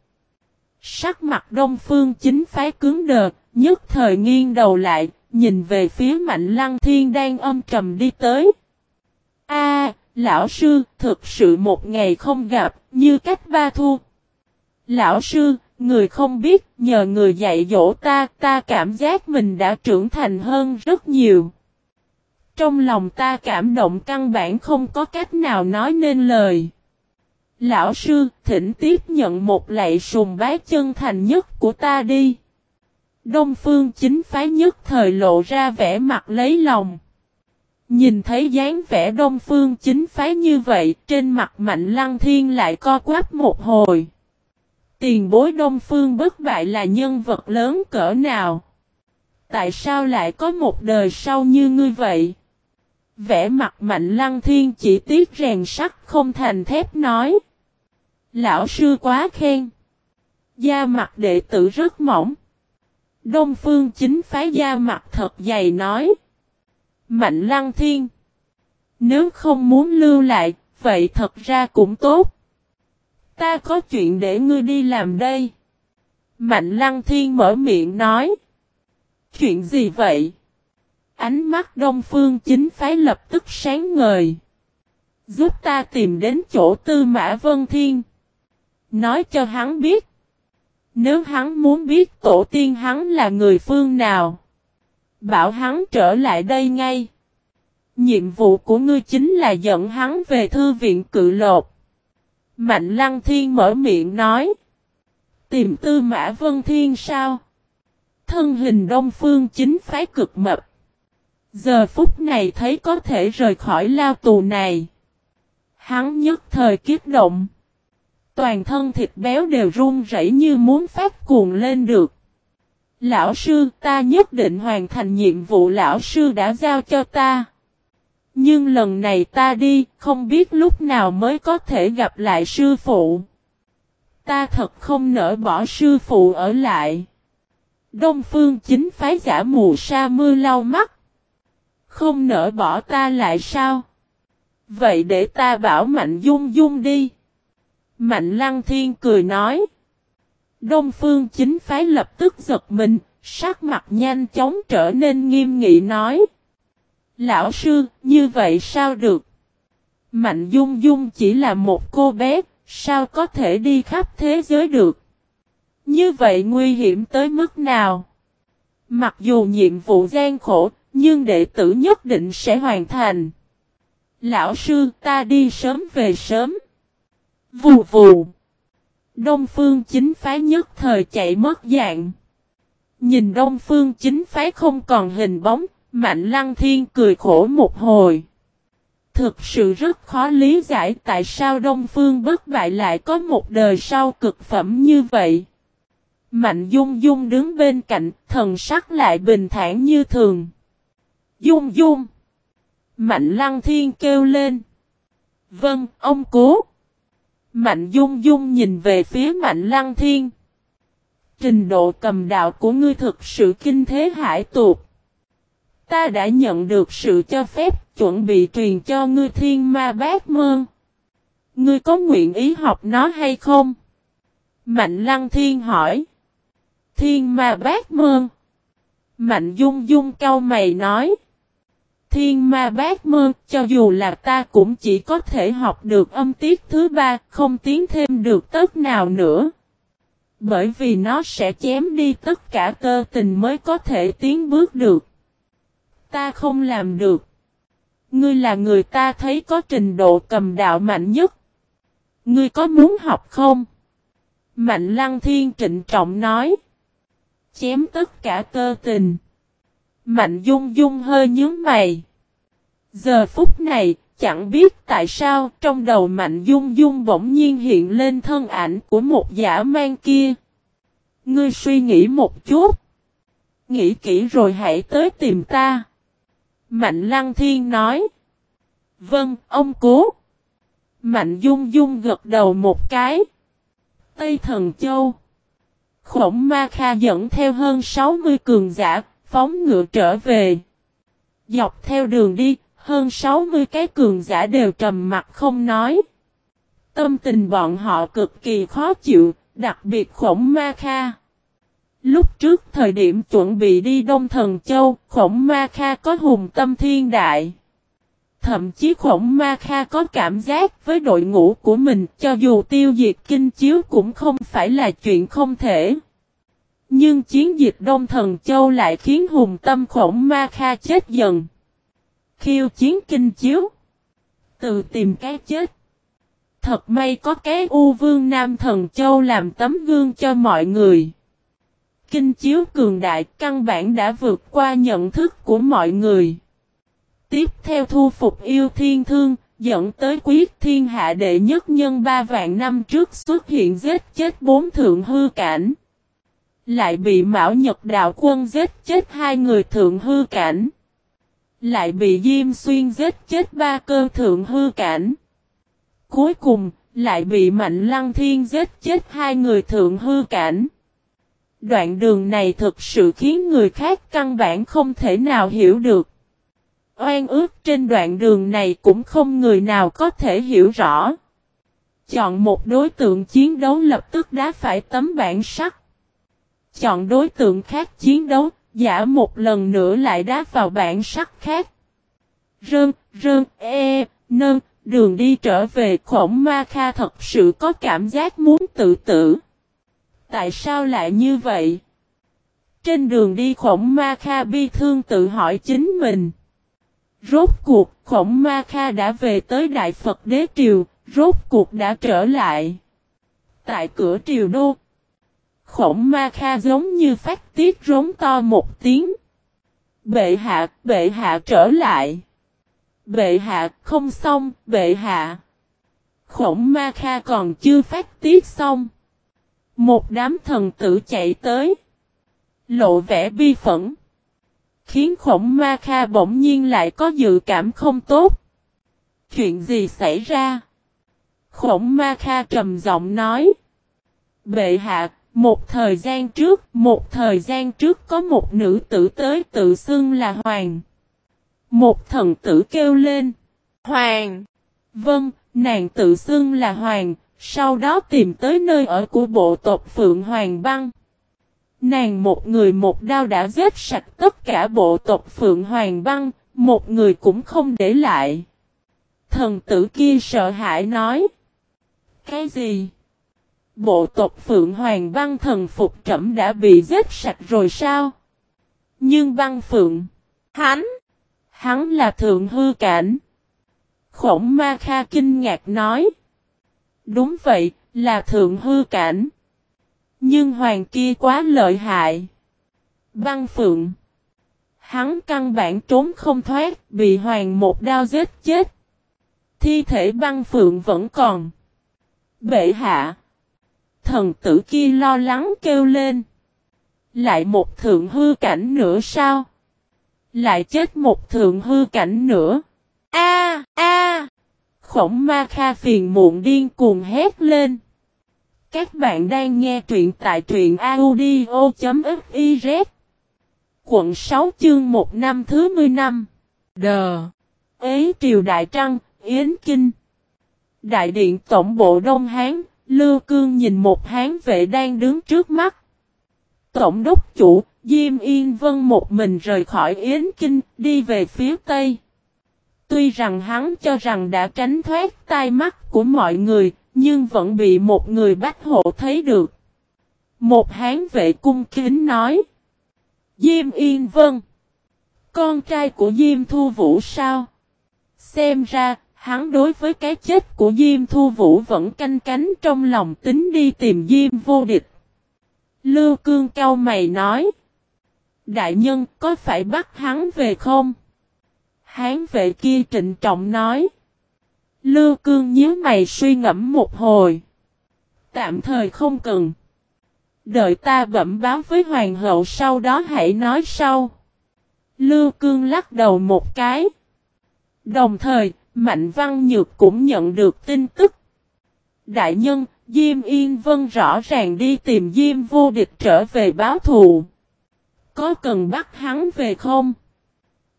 Sắc mặt đông phương chính phái cứng đờ, nhất thời nghiêng đầu lại, nhìn về phía mạnh lăng thiên đang âm trầm đi tới. A, lão sư, thực sự một ngày không gặp, như cách ba thu. Lão sư, người không biết, nhờ người dạy dỗ ta, ta cảm giác mình đã trưởng thành hơn rất nhiều. Trong lòng ta cảm động căn bản không có cách nào nói nên lời. Lão sư, thỉnh tiếp nhận một lạy sùng bái chân thành nhất của ta đi. Đông phương chính phái nhất thời lộ ra vẻ mặt lấy lòng. Nhìn thấy dáng vẻ đông phương chính phái như vậy, trên mặt mạnh lăng thiên lại co quắp một hồi. Tiền bối đông phương bất bại là nhân vật lớn cỡ nào? Tại sao lại có một đời sau như ngươi vậy? Vẻ mặt mạnh lăng thiên chỉ tiếc rèn sắt không thành thép nói. Lão sư quá khen. Da mặt đệ tử rất mỏng. Đông phương chính phái da mặt thật dày nói. Mạnh lăng thiên. Nếu không muốn lưu lại, vậy thật ra cũng tốt. Ta có chuyện để ngươi đi làm đây. Mạnh lăng thiên mở miệng nói. Chuyện gì vậy? Ánh mắt đông phương chính phái lập tức sáng ngời. Giúp ta tìm đến chỗ tư mã vân thiên. Nói cho hắn biết. Nếu hắn muốn biết tổ tiên hắn là người phương nào. Bảo hắn trở lại đây ngay. Nhiệm vụ của ngươi chính là dẫn hắn về thư viện cự lột. Mạnh lăng thiên mở miệng nói. Tìm tư mã vân thiên sao? Thân hình đông phương chính phái cực mập. Giờ phút này thấy có thể rời khỏi lao tù này. Hắn nhất thời kiếp động. Toàn thân thịt béo đều run rẩy như muốn phát cuồng lên được. Lão sư, ta nhất định hoàn thành nhiệm vụ lão sư đã giao cho ta. Nhưng lần này ta đi, không biết lúc nào mới có thể gặp lại sư phụ. Ta thật không nỡ bỏ sư phụ ở lại. Đông phương chính phái giả mù sa mưa lau mắt. Không nỡ bỏ ta lại sao? Vậy để ta bảo Mạnh Dung Dung đi. Mạnh Lăng Thiên cười nói. Đông phương chính phái lập tức giật mình, sắc mặt nhanh chóng trở nên nghiêm nghị nói. Lão sư, như vậy sao được? Mạnh Dung Dung chỉ là một cô bé, sao có thể đi khắp thế giới được? Như vậy nguy hiểm tới mức nào? Mặc dù nhiệm vụ gian khổ, nhưng đệ tử nhất định sẽ hoàn thành. Lão sư ta đi sớm về sớm. Vù vù. Đông phương chính phái nhất thời chạy mất dạng. Nhìn đông phương chính phái không còn hình bóng, mạnh lăng thiên cười khổ một hồi. Thực sự rất khó lý giải tại sao đông phương bất bại lại có một đời sau cực phẩm như vậy. Mạnh dung dung đứng bên cạnh, thần sắc lại bình thản như thường. Dung dung. Mạnh lăng thiên kêu lên. Vâng, ông cố. Mạnh dung dung nhìn về phía mạnh lăng thiên. Trình độ cầm đạo của ngươi thực sự kinh thế hải tuột. Ta đã nhận được sự cho phép chuẩn bị truyền cho ngươi thiên ma bát mơn. Ngươi có nguyện ý học nó hay không? Mạnh lăng thiên hỏi. Thiên ma bát mơn. Mạnh dung dung cau mày nói. Thiên ma bát mơ, cho dù là ta cũng chỉ có thể học được âm tiết thứ ba, không tiến thêm được tất nào nữa. Bởi vì nó sẽ chém đi tất cả cơ tình mới có thể tiến bước được. Ta không làm được. Ngươi là người ta thấy có trình độ cầm đạo mạnh nhất. Ngươi có muốn học không? Mạnh lăng thiên trịnh trọng nói. Chém tất cả cơ tình. Mạnh dung dung hơi nhướng mày. Giờ phút này, chẳng biết tại sao trong đầu mạnh dung dung bỗng nhiên hiện lên thân ảnh của một giả mang kia. Ngươi suy nghĩ một chút. Nghĩ kỹ rồi hãy tới tìm ta. Mạnh lăng thiên nói. Vâng, ông cố. Mạnh dung dung gật đầu một cái. Tây thần châu. Khổng ma kha dẫn theo hơn 60 cường giả, phóng ngựa trở về. Dọc theo đường đi, hơn 60 cái cường giả đều trầm mặt không nói. Tâm tình bọn họ cực kỳ khó chịu, đặc biệt khổng ma kha. Lúc trước thời điểm chuẩn bị đi Đông Thần Châu, khổng ma kha có hùng tâm thiên đại. Thậm chí khổng ma kha có cảm giác với đội ngũ của mình cho dù tiêu diệt kinh chiếu cũng không phải là chuyện không thể. Nhưng chiến dịch Đông Thần Châu lại khiến hùng tâm khổng ma kha chết dần. Khiêu chiến kinh chiếu. Từ tìm cái chết. Thật may có cái U Vương Nam Thần Châu làm tấm gương cho mọi người. Kinh chiếu cường đại căn bản đã vượt qua nhận thức của mọi người. Tiếp theo thu phục yêu thiên thương, dẫn tới quyết thiên hạ đệ nhất nhân ba vạn năm trước xuất hiện giết chết bốn thượng hư cảnh. Lại bị Mão Nhật Đạo Quân giết chết hai người thượng hư cảnh. Lại bị Diêm Xuyên giết chết ba cơ thượng hư cảnh. Cuối cùng, lại bị Mạnh Lăng Thiên giết chết hai người thượng hư cảnh. Đoạn đường này thực sự khiến người khác căn bản không thể nào hiểu được. Oan ước trên đoạn đường này cũng không người nào có thể hiểu rõ. Chọn một đối tượng chiến đấu lập tức đá phải tấm bản sắt. Chọn đối tượng khác chiến đấu, giả một lần nữa lại đá vào bản sắt khác. Rơn, rơn, e, nơn, đường đi trở về khổng ma kha thật sự có cảm giác muốn tự tử. Tại sao lại như vậy? Trên đường đi khổng ma kha bi thương tự hỏi chính mình. Rốt cuộc khổng ma kha đã về tới Đại Phật Đế Triều, rốt cuộc đã trở lại. Tại cửa triều đô, khổng ma kha giống như phát tiết rống to một tiếng. Bệ hạ, bệ hạ trở lại. Bệ hạ, không xong, bệ hạ. Khổng ma kha còn chưa phát tiết xong. Một đám thần tử chạy tới. Lộ vẻ bi phẫn. Khiến khổng ma kha bỗng nhiên lại có dự cảm không tốt. Chuyện gì xảy ra? Khổng ma kha trầm giọng nói. Bệ hạ, một thời gian trước, một thời gian trước có một nữ tử tới tự xưng là Hoàng. Một thần tử kêu lên. Hoàng! Vâng, nàng tự xưng là Hoàng, sau đó tìm tới nơi ở của bộ tộc Phượng Hoàng Băng. Nàng một người một đao đã giết sạch tất cả bộ tộc Phượng Hoàng Băng, một người cũng không để lại. Thần tử kia sợ hãi nói. Cái gì? Bộ tộc Phượng Hoàng Băng thần phục trẩm đã bị giết sạch rồi sao? Nhưng băng Phượng, hắn, hắn là thượng hư cảnh. Khổng Ma Kha kinh ngạc nói. Đúng vậy, là thượng hư cảnh. Nhưng hoàng kia quá lợi hại. Băng phượng. Hắn căn bản trốn không thoát, bị hoàng một đao giết chết. Thi thể băng phượng vẫn còn. Bệ hạ. Thần tử kia lo lắng kêu lên. Lại một thượng hư cảnh nữa sao? Lại chết một thượng hư cảnh nữa. A a Khổng ma kha phiền muộn điên cuồng hét lên. Các bạn đang nghe truyện tại truyện audio.fiz Quận 6 chương 1 năm thứ 10 năm Đờ Ế triều Đại Trăng, Yến Kinh Đại điện Tổng bộ Đông Hán, Lưu Cương nhìn một hán vệ đang đứng trước mắt. Tổng đốc chủ, Diêm Yên Vân một mình rời khỏi Yến Kinh, đi về phía Tây. Tuy rằng hắn cho rằng đã tránh thoát tai mắt của mọi người, nhưng vẫn bị một người bách hộ thấy được. Một hán vệ cung kính nói. Diêm Yên Vân. Con trai của Diêm Thu Vũ sao? Xem ra, hắn đối với cái chết của Diêm Thu Vũ vẫn canh cánh trong lòng tính đi tìm Diêm vô địch. Lưu Cương cao mày nói. Đại nhân có phải bắt hắn về không? Hán vệ kia trịnh trọng nói. Lưu cương nhíu mày suy ngẫm một hồi. Tạm thời không cần. Đợi ta bẩm báo với hoàng hậu sau đó hãy nói sau. Lưu cương lắc đầu một cái. Đồng thời, Mạnh Văn Nhược cũng nhận được tin tức. Đại nhân, Diêm Yên Vân rõ ràng đi tìm Diêm vô địch trở về báo thù. Có cần bắt hắn về không?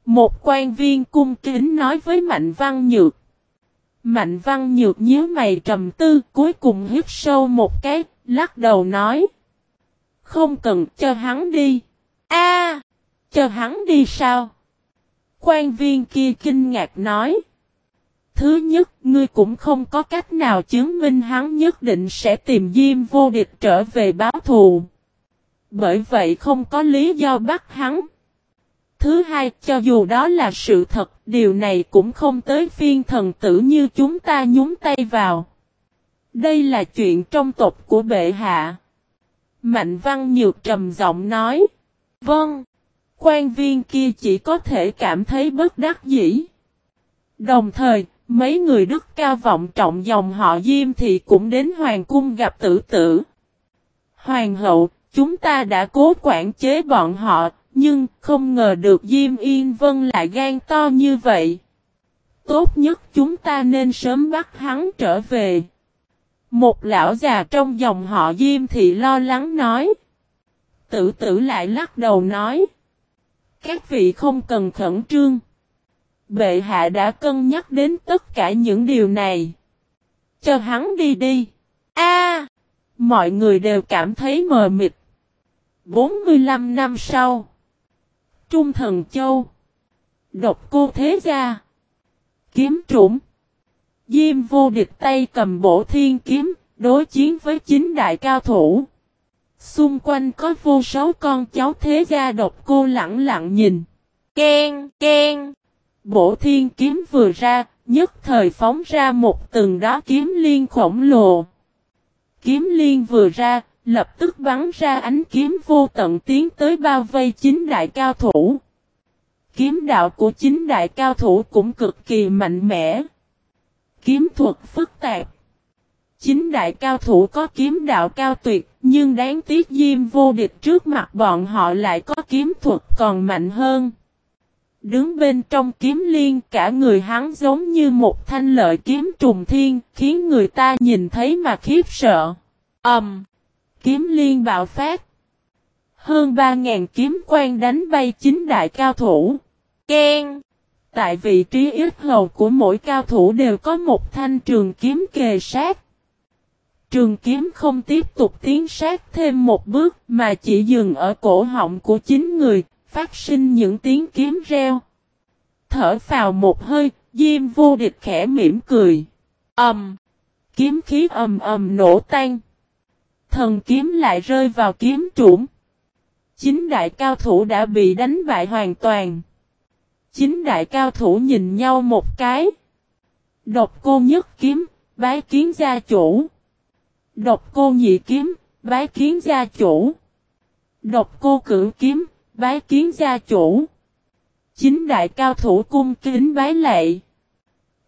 Một quan viên cung kính nói với Mạnh Văn Nhược. Mạnh Văn Nhược nhíu mày trầm tư cuối cùng hít sâu một cái, lắc đầu nói. Không cần cho hắn đi. A, cho hắn đi sao? Quan viên kia kinh ngạc nói. Thứ nhất, ngươi cũng không có cách nào chứng minh hắn nhất định sẽ tìm Diêm vô địch trở về báo thù. Bởi vậy không có lý do bắt hắn. Thứ hai, cho dù đó là sự thật, điều này cũng không tới phiên thần tử như chúng ta nhúng tay vào. Đây là chuyện trong tộc của bệ hạ. Mạnh văn nhược trầm giọng nói. Vâng. Quan viên kia chỉ có thể cảm thấy bất đắc dĩ. Đồng thời, mấy người đức cao vọng trọng dòng họ Diêm thì cũng đến hoàng cung gặp tử tử. Hoàng hậu, chúng ta đã cố quản chế bọn họ, nhưng không ngờ được Diêm Yên Vân lại gan to như vậy. Tốt nhất chúng ta nên sớm bắt hắn trở về. Một lão già trong dòng họ Diêm thì lo lắng nói. Tử tử lại lắc đầu nói. Các vị không cần khẩn trương. Bệ hạ đã cân nhắc đến tất cả những điều này. Cho hắn đi đi. A, Mọi người đều cảm thấy mờ mịt. 45 năm sau. Trung thần châu. Độc cô thế gia. Kiếm trũng. Diêm vô địch tay cầm bổ thiên kiếm, đối chiến với chính đại cao thủ. Xung quanh có vô số con cháu thế gia độc cô lặng lặng nhìn. Ken, ken. Bổ thiên kiếm vừa ra, nhất thời phóng ra một từng đó kiếm liên khổng lồ. Kiếm liên vừa ra, lập tức bắn ra ánh kiếm vô tận tiến tới bao vây chính đại cao thủ. Kiếm đạo của chính đại cao thủ cũng cực kỳ mạnh mẽ. Kiếm thuật phức tạp. Chính đại cao thủ có kiếm đạo cao tuyệt, nhưng đáng tiếc Diêm vô địch trước mặt bọn họ lại có kiếm thuật còn mạnh hơn. Đứng bên trong kiếm liên cả người hắn giống như một thanh lợi kiếm trùng thiên, khiến người ta nhìn thấy mà khiếp sợ. Ầm! Um, kiếm liên bạo phát. Hơn 3.000 kiếm quang đánh bay chính đại cao thủ. Ken! Tại vị trí ít hầu của mỗi cao thủ đều có một thanh trường kiếm kề sát. Trường kiếm không tiếp tục tiến sát thêm một bước mà chỉ dừng ở cổ họng của chính người, phát sinh những tiếng kiếm reo. Thở vào một hơi, Diêm vô địch khẽ mỉm cười. Ầm! kiếm khí ầm ầm nổ tan. Thần kiếm lại rơi vào kiếm trũng. Chính đại cao thủ đã bị đánh bại hoàn toàn. Chính đại cao thủ nhìn nhau một cái. Độc cô nhất kiếm, bái kiến gia chủ. Độc cô nhị kiếm, bái kiến gia chủ. Độc cô cử kiếm, bái kiến gia chủ. Chính đại cao thủ cung kính bái lệ.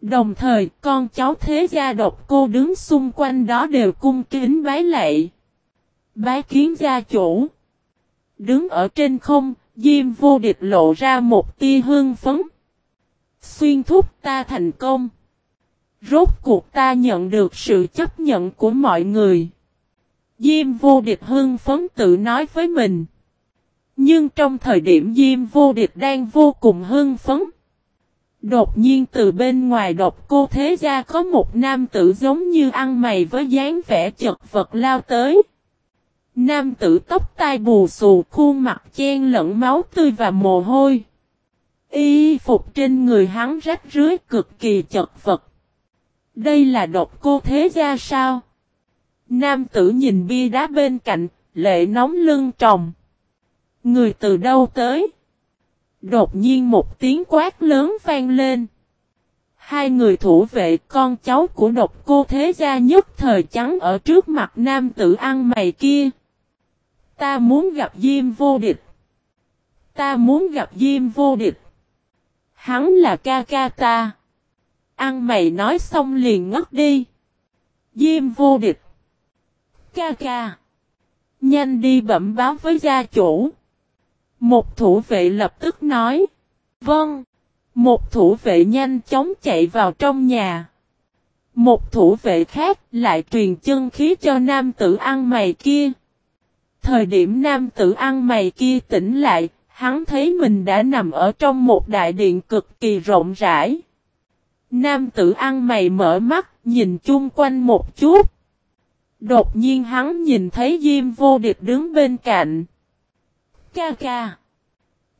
Đồng thời, con cháu thế gia độc cô đứng xung quanh đó đều cung kính bái lệ. Bái kiến gia chủ. Đứng ở trên không, Diêm vô địch lộ ra một tia hương phấn. Xuyên thúc ta thành công. Rốt cuộc ta nhận được sự chấp nhận của mọi người. Diêm vô địch hưng phấn tự nói với mình. Nhưng trong thời điểm Diêm vô địch đang vô cùng hưng phấn. Đột nhiên từ bên ngoài độc cô thế gia có một nam tử giống như ăn mày với dáng vẻ chật vật lao tới. Nam tử tóc tai bù xù khuôn mặt chen lẫn máu tươi và mồ hôi. Y phục trên người hắn rách rưới cực kỳ chật vật. Đây là độc cô thế gia sao? Nam tử nhìn bia đá bên cạnh, lệ nóng lưng tròng. Người từ đâu tới? Đột nhiên một tiếng quát lớn vang lên. Hai người thủ vệ con cháu của độc cô thế gia nhất thời trắng ở trước mặt nam tử ăn mày kia. Ta muốn gặp Diêm vô địch. Ta muốn gặp Diêm vô địch. Hắn là ca ca ta. Ăn mày nói xong liền ngất đi. Diêm vô địch. Ca ca. Nhanh đi bẩm báo với gia chủ. Một thủ vệ lập tức nói. Vâng. Một thủ vệ nhanh chóng chạy vào trong nhà. Một thủ vệ khác lại truyền chân khí cho nam tử ăn mày kia. Thời điểm nam tử ăn mày kia tỉnh lại, hắn thấy mình đã nằm ở trong một đại điện cực kỳ rộng rãi. Nam tử ăn mày mở mắt, nhìn chung quanh một chút. Đột nhiên hắn nhìn thấy Diêm vô địch đứng bên cạnh. Ca ca.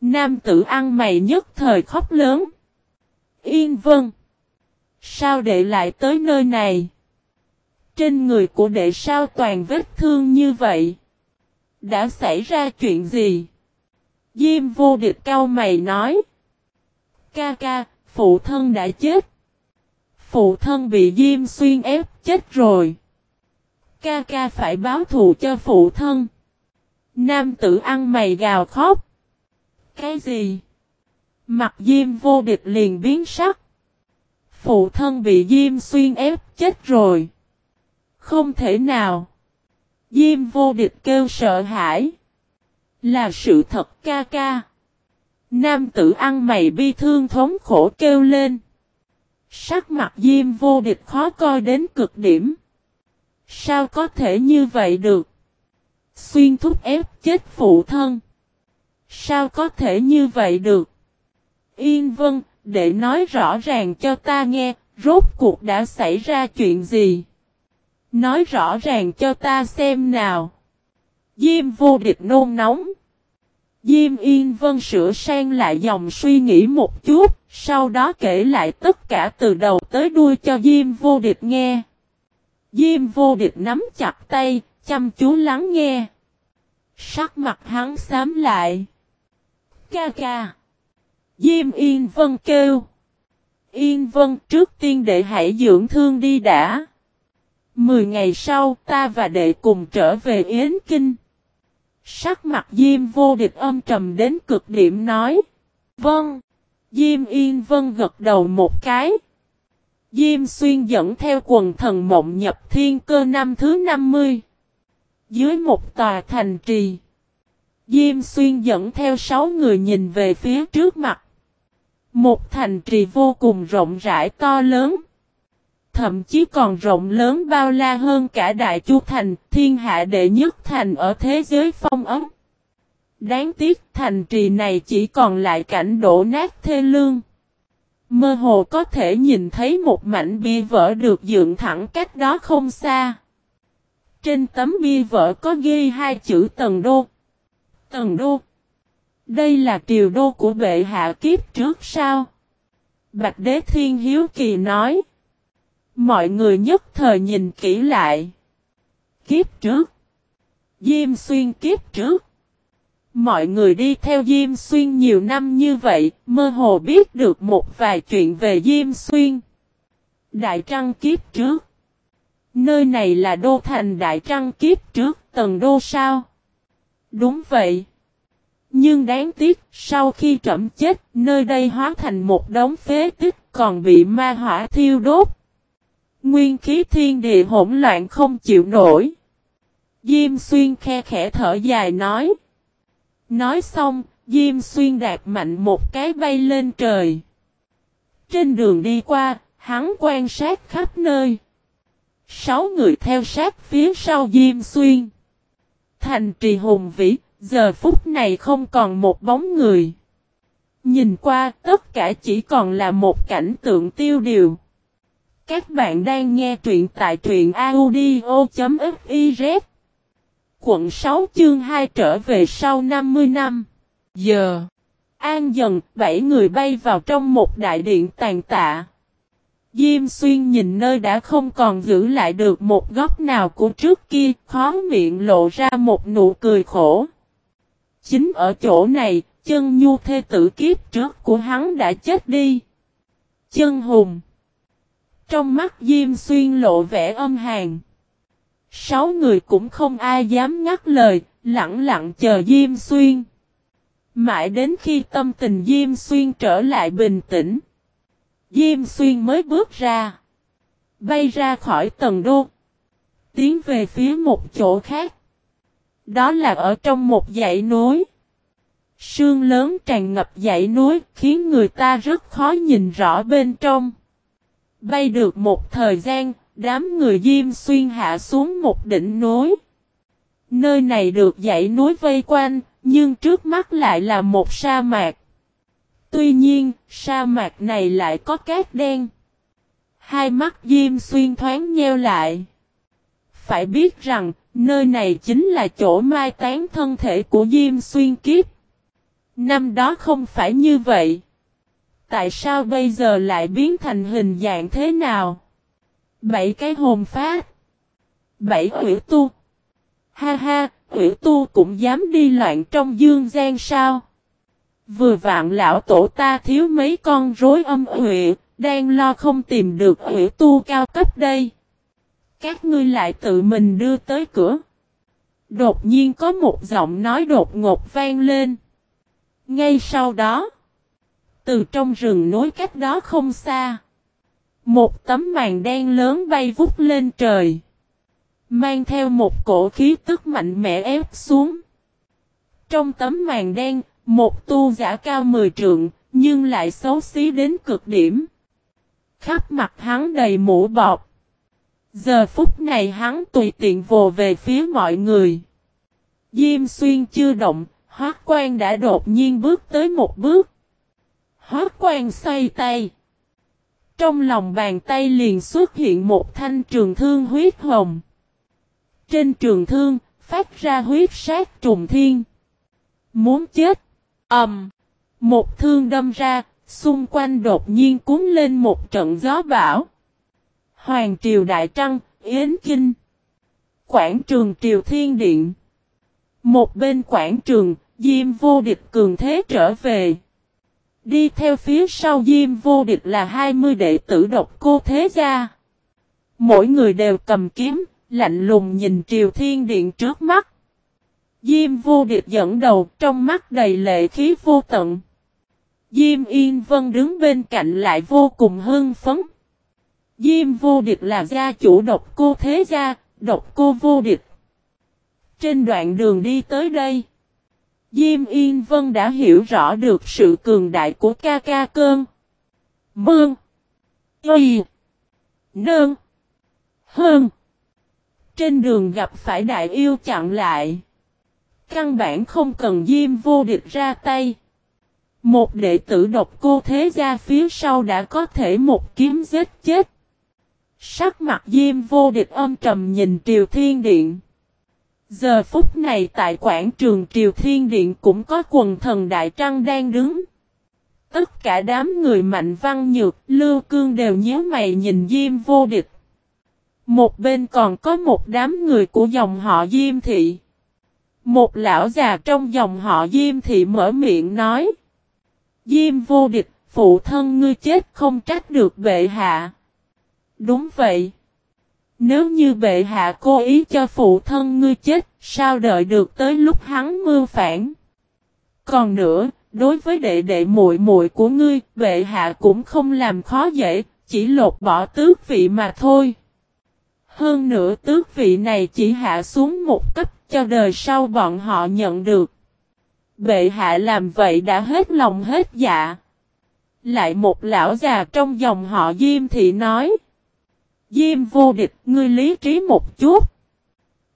Nam tử ăn mày nhất thời khóc lớn. Yên vân. Sao đệ lại tới nơi này? Trên người của đệ sao toàn vết thương như vậy? Đã xảy ra chuyện gì? Diêm vô địch cao mày nói. Ca ca, phụ thân đã chết. Phụ thân bị Diêm xuyên ép chết rồi. Ca ca phải báo thù cho phụ thân. Nam tử ăn mày gào khóc. Cái gì? Mặt Diêm vô địch liền biến sắc. Phụ thân bị Diêm xuyên ép chết rồi. Không thể nào. Diêm vô địch kêu sợ hãi. Là sự thật ca ca. Nam tử ăn mày bi thương thống khổ kêu lên. Sắc mặt Diêm vô địch khó coi đến cực điểm. Sao có thể như vậy được? Xuyên thúc ép chết phụ thân. Sao có thể như vậy được? Yên vân, để nói rõ ràng cho ta nghe, rốt cuộc đã xảy ra chuyện gì? Nói rõ ràng cho ta xem nào. Diêm vô địch nôn nóng. Diêm Yên Vân sửa sang lại dòng suy nghĩ một chút, sau đó kể lại tất cả từ đầu tới đuôi cho Diêm vô địch nghe. Diêm vô địch nắm chặt tay, chăm chú lắng nghe. Sắc mặt hắn xám lại. Ca ca. Diêm Yên Vân kêu. Yên Vân trước tiên để hãy dưỡng thương đi đã. Mười ngày sau, ta và đệ cùng trở về Yến Kinh. Sắc mặt Diêm vô địch âm trầm đến cực điểm nói. Vâng. Diêm Yên Vân gật đầu một cái. Diêm Xuyên dẫn theo quần thần mộng nhập thiên cơ năm thứ 50. Dưới một tòa thành trì. Diêm Xuyên dẫn theo sáu người nhìn về phía trước mặt. Một thành trì vô cùng rộng rãi to lớn. Thậm chí còn rộng lớn bao la hơn cả Đại Chu Thành, thiên hạ đệ nhất thành ở thế giới phong ấm. Đáng tiếc thành trì này chỉ còn lại cảnh đổ nát thê lương. Mơ hồ có thể nhìn thấy một mảnh bia vỡ được dựng thẳng cách đó không xa. Trên tấm bia vỡ có ghi hai chữ Tần Đô. Tần Đô. Đây là triều đô của bệ hạ kiếp trước sao? Bạch Đế Thiên Hiếu Kỳ nói. Mọi người nhất thời nhìn kỹ lại. Kiếp trước. Diêm xuyên kiếp trước. Mọi người đi theo Diêm Xuyên nhiều năm như vậy, mơ hồ biết được một vài chuyện về Diêm Xuyên. Đại Trăng kiếp trước. Nơi này là đô thành Đại Trăng kiếp trước, tầng đô sao? Đúng vậy. Nhưng đáng tiếc, sau khi trẩm chết, nơi đây hóa thành một đống phế tích còn bị ma hỏa thiêu đốt. Nguyên khí thiên địa hỗn loạn không chịu nổi. Diêm xuyên khe khẽ thở dài nói. Nói xong, Diêm xuyên đạp mạnh một cái bay lên trời. Trên đường đi qua, hắn quan sát khắp nơi. Sáu người theo sát phía sau Diêm xuyên. Thành trì hùng vĩ, giờ phút này không còn một bóng người. Nhìn qua, tất cả chỉ còn là một cảnh tượng tiêu điều. Các bạn đang nghe truyện tại truyện audio.fiz Quận 6 chương 2 trở về sau 50 năm. Giờ. An dần, bảy người bay vào trong một đại điện tàn tạ. Diêm xuyên nhìn nơi đã không còn giữ lại được một góc nào của trước kia, khó miệng lộ ra một nụ cười khổ. Chính ở chỗ này, chân nhu thê tử kiếp trước của hắn đã chết đi. Chân hùng. Trong mắt Diêm Xuyên lộ vẻ âm hàn. Sáu người cũng không ai dám ngắt lời, lặng lặng chờ Diêm Xuyên. Mãi đến khi tâm tình Diêm Xuyên trở lại bình tĩnh. Diêm Xuyên mới bước ra. Bay ra khỏi tầng đô. Tiến về phía một chỗ khác. Đó là ở trong một dãy núi. Sương lớn tràn ngập dãy núi khiến người ta rất khó nhìn rõ bên trong. Bay được một thời gian, đám người Diêm Xuyên hạ xuống một đỉnh núi. Nơi này được dãy núi vây quanh, nhưng trước mắt lại là một sa mạc. Tuy nhiên, sa mạc này lại có cát đen. Hai mắt Diêm Xuyên thoáng nheo lại. Phải biết rằng, nơi này chính là chỗ mai tán thân thể của Diêm Xuyên kiếp. Năm đó không phải như vậy. Tại sao bây giờ lại biến thành hình dạng thế nào? Bảy cái hồn phát. Bảy quỷ tu. Ha ha, quỷ tu cũng dám đi loạn trong dương gian sao? Vừa vạn lão tổ ta thiếu mấy con rối âm huệ, đang lo không tìm được quỷ tu cao cấp đây. Các ngươi lại tự mình đưa tới cửa. Đột nhiên có một giọng nói đột ngột vang lên. Ngay sau đó, từ trong rừng nối cách đó không xa, một tấm màn đen lớn bay vút lên trời, mang theo một cổ khí tức mạnh mẽ ép xuống. Trong tấm màn đen, một tu giả cao mười trượng, nhưng lại xấu xí đến cực điểm. Khắp mặt hắn đầy mũ bọc. Giờ phút này hắn tùy tiện vồ về phía mọi người. Diêm xuyên chưa động, Hoác quan đã đột nhiên bước tới một bước. Hóa quan xoay tay. Trong lòng bàn tay liền xuất hiện một thanh trường thương huyết hồng. Trên trường thương, phát ra huyết sát trùng thiên. Muốn chết. ầm, um, Một thương đâm ra, xung quanh đột nhiên cuốn lên một trận gió bão. Hoàng triều đại trăng, yến kinh. Quảng trường triều thiên điện. Một bên quảng trường, Diêm vô địch cường thế trở về. Đi theo phía sau Diêm vô địch là 20 đệ tử độc cô thế gia. Mỗi người đều cầm kiếm, lạnh lùng nhìn triều thiên điện trước mắt. Diêm vô địch dẫn đầu trong mắt đầy lệ khí vô tận. Diêm Yên Vân đứng bên cạnh lại vô cùng hưng phấn. Diêm vô địch là gia chủ độc cô thế gia, độc cô vô địch. Trên đoạn đường đi tới đây. Diêm Yên Vân đã hiểu rõ được sự cường đại của ca ca cơn. Mương. Y. Nương. Hơn. Trên đường gặp phải đại yêu chặn lại. Căn bản không cần Diêm vô địch ra tay. Một đệ tử độc cô thế gia phía sau đã có thể một kiếm giết chết. Sắc mặt Diêm vô địch âm trầm nhìn Triều Thiên Điện. Giờ phút này tại quảng trường Triều Thiên Điện cũng có quần thần Đại Trăng đang đứng. Tất cả đám người mạnh văn nhược, lưu cương đều nhớ mày nhìn Diêm vô địch. Một bên còn có một đám người của dòng họ Diêm Thị. Một lão già trong dòng họ Diêm Thị mở miệng nói. Diêm vô địch, phụ thân ngươi chết không trách được bệ hạ. Đúng vậy. Nếu như bệ hạ cố ý cho phụ thân ngươi chết, sao đợi được tới lúc hắn mưu phản? Còn nữa, đối với đệ đệ muội muội của ngươi, bệ hạ cũng không làm khó dễ, chỉ lột bỏ tước vị mà thôi. Hơn nữa tước vị này chỉ hạ xuống một cấp cho đời sau bọn họ nhận được. Bệ hạ làm vậy đã hết lòng hết dạ. Lại một lão già trong dòng họ Diêm Thị nói. Diêm vô địch, ngươi lý trí một chút.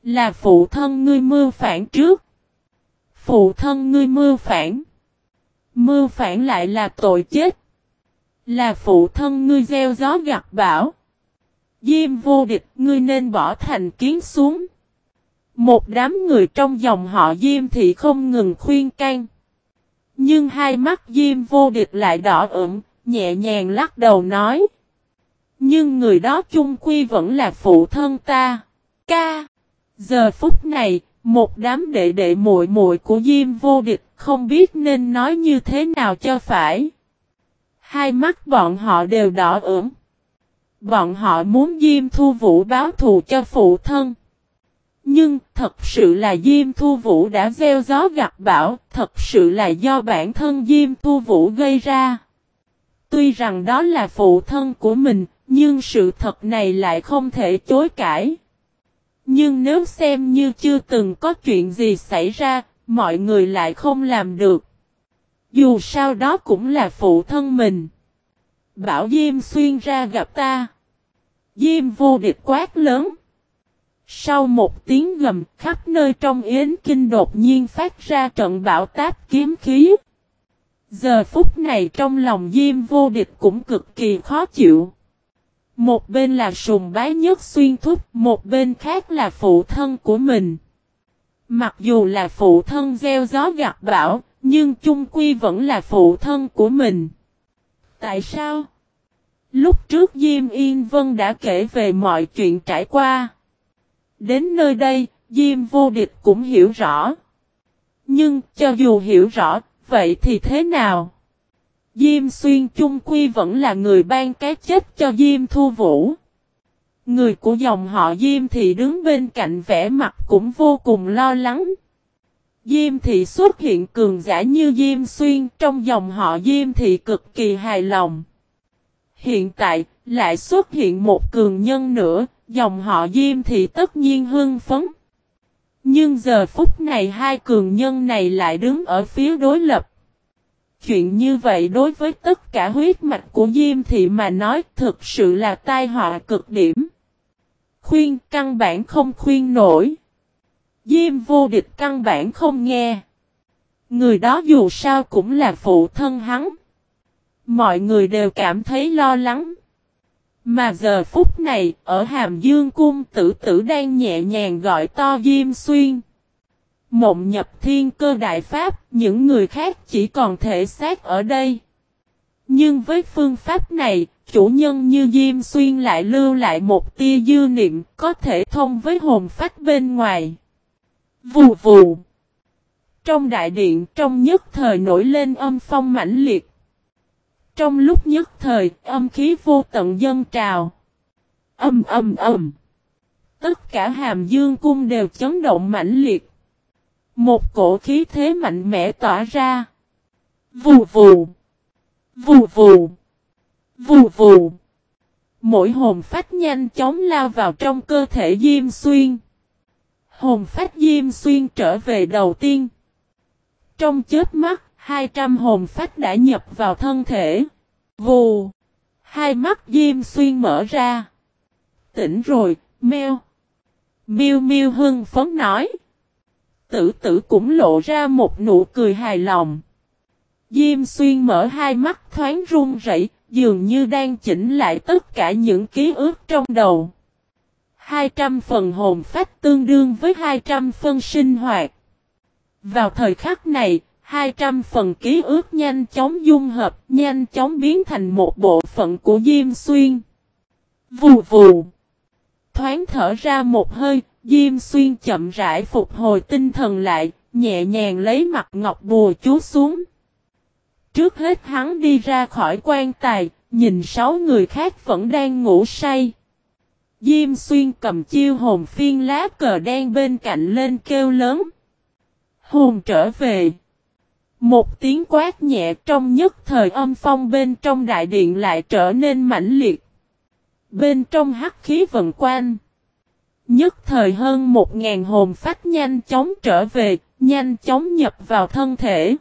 Là phụ thân ngươi mưu phản trước. Phụ thân ngươi mưu phản. Mưu phản lại là tội chết. Là phụ thân ngươi gieo gió gặt bão. Diêm vô địch, ngươi nên bỏ thành kiến xuống. Một đám người trong dòng họ Diêm thì không ngừng khuyên can. Nhưng hai mắt Diêm vô địch lại đỏ ửng, nhẹ nhàng lắc đầu nói. Nhưng người đó chung quy vẫn là phụ thân ta. Ca. Giờ phút này, một đám đệ đệ muội muội của Diêm vô địch không biết nên nói như thế nào cho phải. Hai mắt bọn họ đều đỏ ửng. Bọn họ muốn Diêm Thu Vũ báo thù cho phụ thân. Nhưng thật sự là Diêm Thu Vũ đã gieo gió gặt bão, thật sự là do bản thân Diêm Thu Vũ gây ra. Tuy rằng đó là phụ thân của mình, nhưng sự thật này lại không thể chối cãi. Nhưng nếu xem như chưa từng có chuyện gì xảy ra, mọi người lại không làm được. Dù sao đó cũng là phụ thân mình. Bảo Diêm xuyên ra gặp ta. Diêm vô địch quát lớn. Sau một tiếng gầm khắp nơi trong yến kinh đột nhiên phát ra trận bão táp kiếm khí. Giờ phút này trong lòng Diêm vô địch cũng cực kỳ khó chịu. Một bên là sùng bái nhất xuyên thúc, một bên khác là phụ thân của mình. Mặc dù là phụ thân gieo gió gặt bão, nhưng chung quy vẫn là phụ thân của mình. Tại sao? Lúc trước Diêm Yên Vân đã kể về mọi chuyện trải qua. Đến nơi đây, Diêm vô địch cũng hiểu rõ. Nhưng, cho dù hiểu rõ, vậy thì thế nào? Diêm xuyên chung quy vẫn là người ban cái chết cho Diêm Thu Vũ. Người của dòng họ Diêm Thị đứng bên cạnh vẻ mặt cũng vô cùng lo lắng. Diêm Thị xuất hiện cường giả như Diêm Xuyên trong dòng họ Diêm Thị cực kỳ hài lòng. Hiện tại, lại xuất hiện một cường nhân nữa, dòng họ Diêm Thị tất nhiên hưng phấn. Nhưng giờ phút này hai cường nhân này lại đứng ở phía đối lập. Chuyện như vậy đối với tất cả huyết mạch của Diêm Thị mà nói thực sự là tai họa cực điểm. Khuyên căn bản không khuyên nổi. Diêm vô địch căn bản không nghe. Người đó dù sao cũng là phụ thân hắn. Mọi người đều cảm thấy lo lắng. Mà giờ phút này, ở Hàm Dương Cung tử tử đang nhẹ nhàng gọi to Diêm Xuyên. Mộng nhập thiên cơ đại pháp, những người khác chỉ còn thể xác ở đây. Nhưng với phương pháp này, chủ nhân như Diêm Xuyên lại lưu lại một tia dư niệm có thể thông với hồn phách bên ngoài. Vù vù. Trong đại điện trong nhất thời nổi lên âm phong mãnh liệt. Trong lúc nhất thời âm khí vô tận dân trào. Âm âm âm. Tất cả hàm dương cung đều chấn động mãnh liệt. Một cổ khí thế mạnh mẽ tỏa ra. Vù vù. Vù vù. Vù vù. Mỗi hồn phách nhanh chóng lao vào trong cơ thể Diêm Xuyên. Hồn phách Diêm Xuyên trở về đầu tiên. Trong chết mắt, 200 hồn phách đã nhập vào thân thể. Vù. Hai mắt Diêm Xuyên mở ra. Tỉnh rồi, meo. Miu Miu hưng phấn nói. Tử tử cũng lộ ra một nụ cười hài lòng. Diêm Xuyên mở hai mắt thoáng run rẩy, dường như đang chỉnh lại tất cả những ký ức trong đầu. 200 phần hồn phách tương đương với 200 phân sinh hoạt. Vào thời khắc này, 200 phần ký ức nhanh chóng dung hợp, nhanh chóng biến thành một bộ phận của Diêm Xuyên. Vù vù. Thoáng thở ra một hơi, Diêm Xuyên chậm rãi phục hồi tinh thần lại, nhẹ nhàng lấy mặt ngọc bùa chú xuống. Trước hết hắn đi ra khỏi quan tài, nhìn sáu người khác vẫn đang ngủ say. Diêm xuyên cầm chiêu hồn phiên lá cờ đen bên cạnh lên kêu lớn. Hồn trở về. Một tiếng quát nhẹ trong nhất thời âm phong bên trong đại điện lại trở nên mãnh liệt. Bên trong hắc khí vận quanh. Nhất thời hơn một ngàn hồn phách nhanh chóng trở về, nhanh chóng nhập vào thân thể.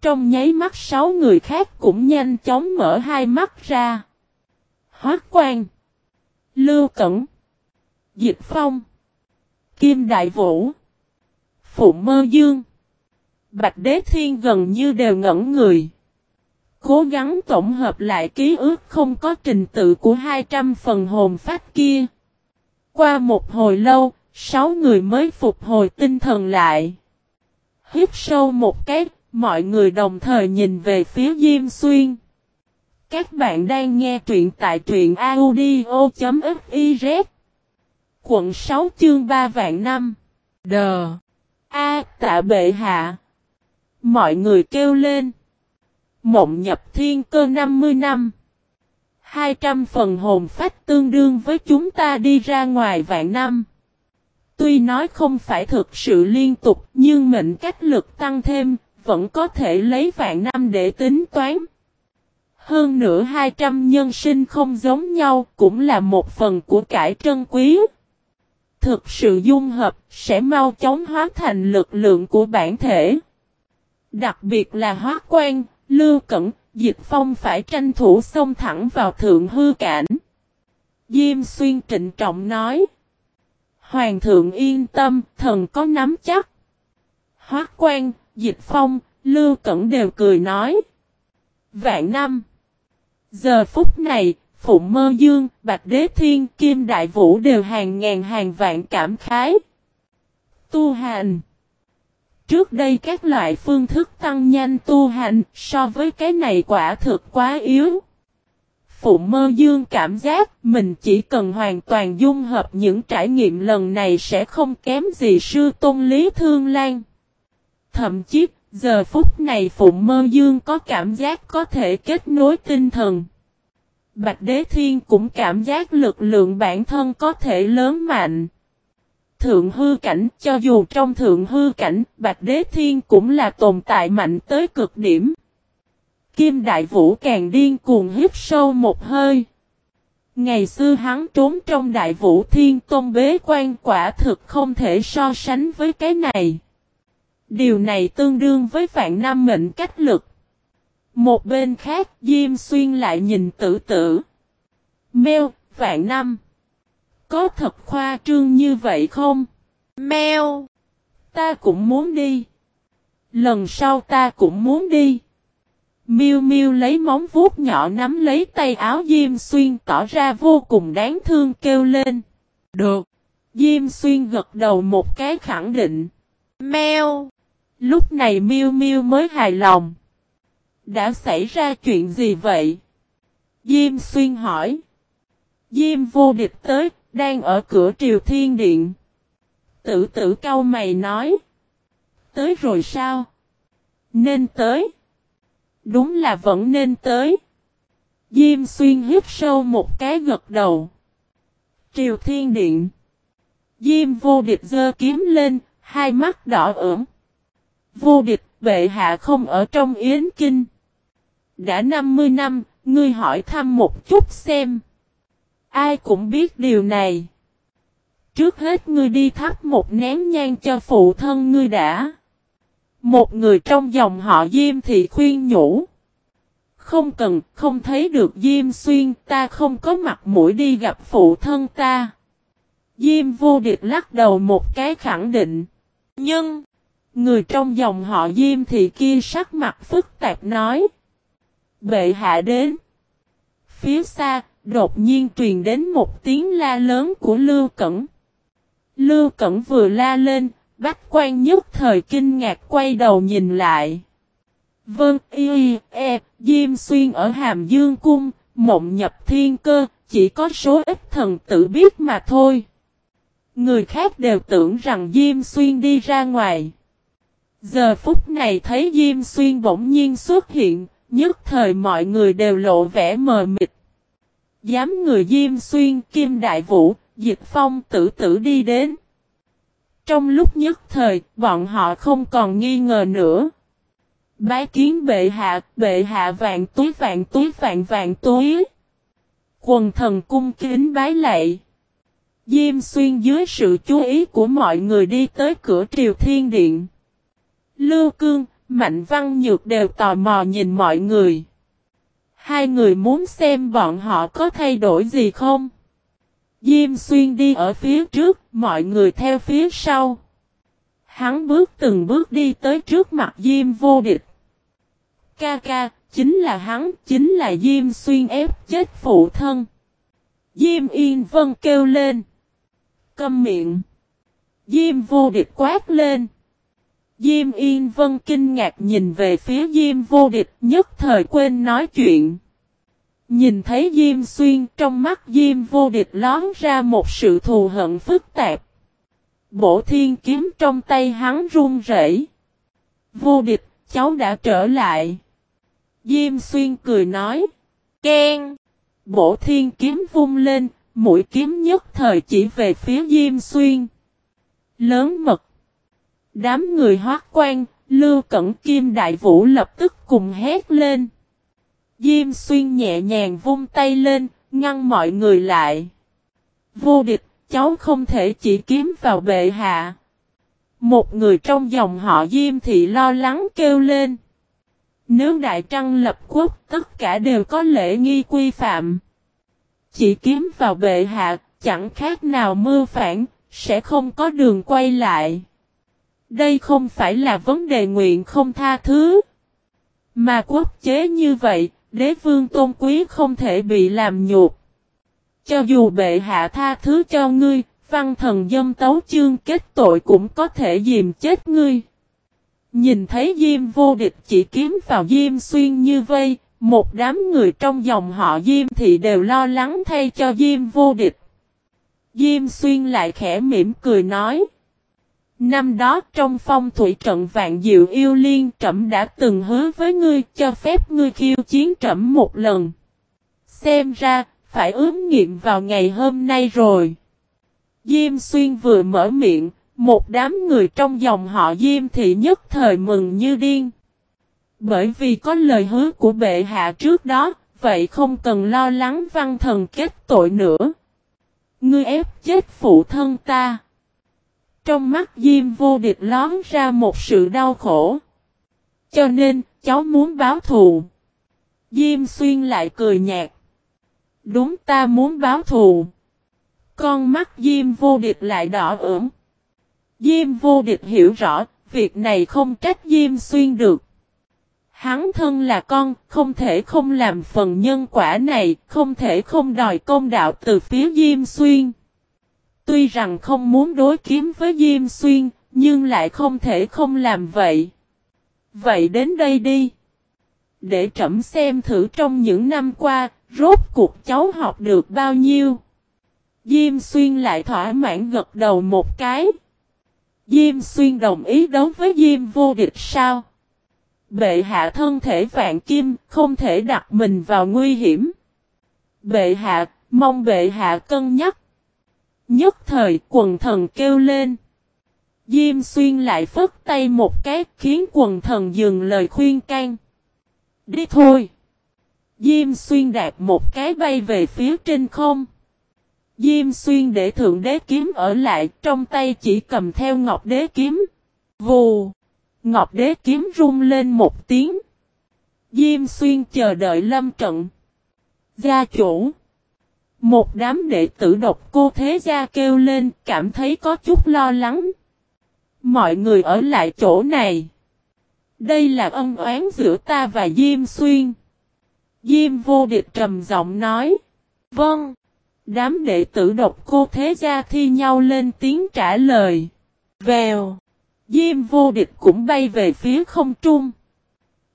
Trong nháy mắt sáu người khác cũng nhanh chóng mở hai mắt ra. Hoác quan. Lưu Cẩn. Dịch Phong. Kim Đại Vũ. Phụ Mơ Dương. Bạch Đế Thiên gần như đều ngẩn người. Cố gắng tổng hợp lại ký ức không có trình tự của 200 phần hồn phách kia. Qua một hồi lâu, sáu người mới phục hồi tinh thần lại. Hít sâu một cái, mọi người đồng thời nhìn về phía Diêm Xuyên. Các bạn đang nghe truyện tại truyện audio.fiz Quận 6 chương 3 vạn 5 Đờ A tạ bệ hạ. Mọi người kêu lên. Mộng nhập thiên cơ 50 năm. 200 phần hồn phách tương đương với chúng ta đi ra ngoài vạn năm Tuy nói không phải thực sự liên tục nhưng mệnh cách lực tăng thêm Vẫn có thể lấy vạn năm để tính toán hơn nữa 200 nhân sinh không giống nhau cũng là một phần của cải trân quý. Thực sự dung hợp sẽ mau chóng hóa thành lực lượng của bản thể. Đặc biệt là hóa quan, lưu cẩn, Diệt phong phải tranh thủ xông thẳng vào thượng hư cảnh. Diêm xuyên trịnh trọng nói. Hoàng thượng yên tâm, thần có nắm chắc. Hóa quan, dịch phong, lưu cẩn đều cười nói. Vạn năm. Giờ phút này, Phụng Mơ Dương, Bạch Đế Thiên, Kim Đại Vũ đều hàng ngàn hàng vạn cảm khái. Tu hành Trước đây các loại phương thức tăng nhanh tu hành, so với cái này quả thực quá yếu. Phụ mơ dương cảm giác, mình chỉ cần hoàn toàn dung hợp những trải nghiệm lần này sẽ không kém gì sư tôn lý thương lan. Thậm chí, Giờ phút này phụ Mơ Dương có cảm giác có thể kết nối tinh thần. Bạch Đế Thiên cũng cảm giác lực lượng bản thân có thể lớn mạnh. Thượng hư cảnh, cho dù trong thượng hư cảnh, Bạch Đế Thiên cũng là tồn tại mạnh tới cực điểm. Kim Đại Vũ càng điên cuồng hít sâu một hơi. Ngày xưa hắn trốn trong Đại Vũ Thiên Tôn bế quan quả thực không thể so sánh với cái này. Điều này tương đương với vạn năm mệnh cách lực. Một bên khác Diêm Xuyên lại nhìn tử tử. Mèo, vạn năm. Có thật khoa trương như vậy không? Mèo. Ta cũng muốn đi. Lần sau ta cũng muốn đi. Miu Miu lấy móng vuốt nhỏ nắm lấy tay áo Diêm Xuyên tỏ ra vô cùng đáng thương kêu lên. Được. Diêm Xuyên gật đầu một cái khẳng định. Mèo. Lúc này Miu Miu mới hài lòng. Đã xảy ra chuyện gì vậy? Diêm Xuyên hỏi. Diêm vô địch tới, đang ở cửa triều thiên điện. Tử tử cau mày nói. Tới rồi sao? Nên tới. Đúng là vẫn nên tới. Diêm xuyên hiếp sâu một cái gật đầu. Triều thiên điện. Diêm vô địch dơ kiếm lên, hai mắt đỏ ửng. Vô địch bệ hạ không ở trong yến kinh. Đã 50 năm, ngươi hỏi thăm một chút xem. Ai cũng biết điều này. Trước hết ngươi đi thắp một nén nhang cho phụ thân ngươi đã. Một người trong dòng họ Diêm thì khuyên nhủ. Không cần, không thấy được Diêm Xuyên, ta không có mặt mũi đi gặp phụ thân ta. Diêm vô địch lắc đầu một cái khẳng định. Nhưng, người trong dòng họ Diêm thì kia sắc mặt phức tạp nói. Bệ hạ đến. Phía xa, đột nhiên truyền đến một tiếng la lớn của Lưu Cẩn. Lưu Cẩn vừa la lên, Bách quan nhất thời kinh ngạc quay đầu nhìn lại. Vâng, y, e, Diêm Xuyên ở Hàm Dương Cung, mộng nhập thiên cơ, chỉ có số ít thần tự biết mà thôi. Người khác đều tưởng rằng Diêm Xuyên đi ra ngoài. Giờ phút này thấy Diêm Xuyên bỗng nhiên xuất hiện, nhất thời mọi người đều lộ vẻ mờ mịt. Dám người Diêm Xuyên, Kim Đại Vũ, Dịch Phong tử tử đi đến. Trong lúc nhất thời, bọn họ không còn nghi ngờ nữa. Bái kiến bệ hạ, bệ hạ vạn túi vạn túi vạn vạn túi. Quần thần cung kính bái lạy. Diêm xuyên dưới sự chú ý của mọi người đi tới cửa triều thiên điện. Lưu cương, mạnh văn nhược đều tò mò nhìn mọi người. Hai người muốn xem bọn họ có thay đổi gì không? Diêm xuyên đi ở phía trước, mọi người theo phía sau. Hắn bước từng bước đi tới trước mặt Diêm vô địch. Ca ca, chính là hắn, chính là Diêm xuyên ép chết phụ thân. Diêm yên vân kêu lên. Câm miệng. Diêm vô địch quát lên. Diêm yên vân kinh ngạc nhìn về phía Diêm vô địch nhất thời quên nói chuyện. Nhìn thấy Diêm Xuyên trong mắt Diêm vô địch lón ra một sự thù hận phức tạp. Bổ thiên kiếm trong tay hắn run rẩy. Vô địch, cháu đã trở lại. Diêm Xuyên cười nói. Ken. Bổ thiên kiếm vung lên, mũi kiếm nhất thời chỉ về phía Diêm Xuyên. Lớn mật. Đám người hoác quan, Lưu Cẩn Kim Đại Vũ lập tức cùng hét lên. Diêm xuyên nhẹ nhàng vung tay lên, ngăn mọi người lại. Vô địch, cháu không thể chỉ kiếm vào bệ hạ. Một người trong dòng họ Diêm thì lo lắng kêu lên. Nếu Đại Trăng lập quốc tất cả đều có lễ nghi quy phạm. Chỉ kiếm vào bệ hạ, chẳng khác nào mưa phản, sẽ không có đường quay lại. Đây không phải là vấn đề nguyện không tha thứ. Mà quốc chế như vậy, đế vương tôn quý không thể bị làm nhục. Cho dù bệ hạ tha thứ cho ngươi, văn thần dâm tấu chương kết tội cũng có thể dìm chết ngươi. Nhìn thấy Diêm vô địch chỉ kiếm vào Diêm xuyên như vây, một đám người trong dòng họ Diêm thì đều lo lắng thay cho Diêm vô địch. Diêm xuyên lại khẽ mỉm cười nói. Năm đó trong phong thủy trận vạn diệu yêu liên trẫm đã từng hứa với ngươi cho phép ngươi khiêu chiến trẫm một lần. Xem ra, phải ướm nghiệm vào ngày hôm nay rồi. Diêm xuyên vừa mở miệng, một đám người trong dòng họ Diêm thì nhất thời mừng như điên. Bởi vì có lời hứa của bệ hạ trước đó, vậy không cần lo lắng văn thần kết tội nữa. Ngươi ép chết phụ thân ta. Trong mắt Diêm vô địch lón ra một sự đau khổ. Cho nên, cháu muốn báo thù. Diêm xuyên lại cười nhạt. Đúng ta muốn báo thù. Con mắt Diêm vô địch lại đỏ ửng. Diêm vô địch hiểu rõ, việc này không trách Diêm xuyên được. Hắn thân là con, không thể không làm phần nhân quả này, không thể không đòi công đạo từ phía Diêm Xuyên. Tuy rằng không muốn đối kiếm với Diêm Xuyên, nhưng lại không thể không làm vậy. Vậy đến đây đi. Để trẫm xem thử trong những năm qua, rốt cuộc cháu học được bao nhiêu. Diêm Xuyên lại thỏa mãn gật đầu một cái. Diêm Xuyên đồng ý đấu với Diêm vô địch sao? Bệ hạ thân thể vạn kim, không thể đặt mình vào nguy hiểm. Bệ hạ, mong bệ hạ cân nhắc. Nhất thời quần thần kêu lên. Diêm xuyên lại phất tay một cái, khiến quần thần dừng lời khuyên can. Đi thôi. Diêm xuyên đạt một cái bay về phía trên không. Diêm xuyên để thượng đế kiếm ở lại, trong tay chỉ cầm theo ngọc đế kiếm. Vù. Ngọc đế kiếm rung lên một tiếng. Diêm xuyên chờ đợi lâm trận. Gia chủ. Một đám đệ tử độc cô thế gia kêu lên cảm thấy có chút lo lắng. Mọi người ở lại chỗ này. Đây là ân oán giữa ta và Diêm Xuyên. Diêm vô địch trầm giọng nói. Vâng. Đám đệ tử độc cô thế gia thi nhau lên tiếng trả lời. Vèo. Diêm vô địch cũng bay về phía không trung.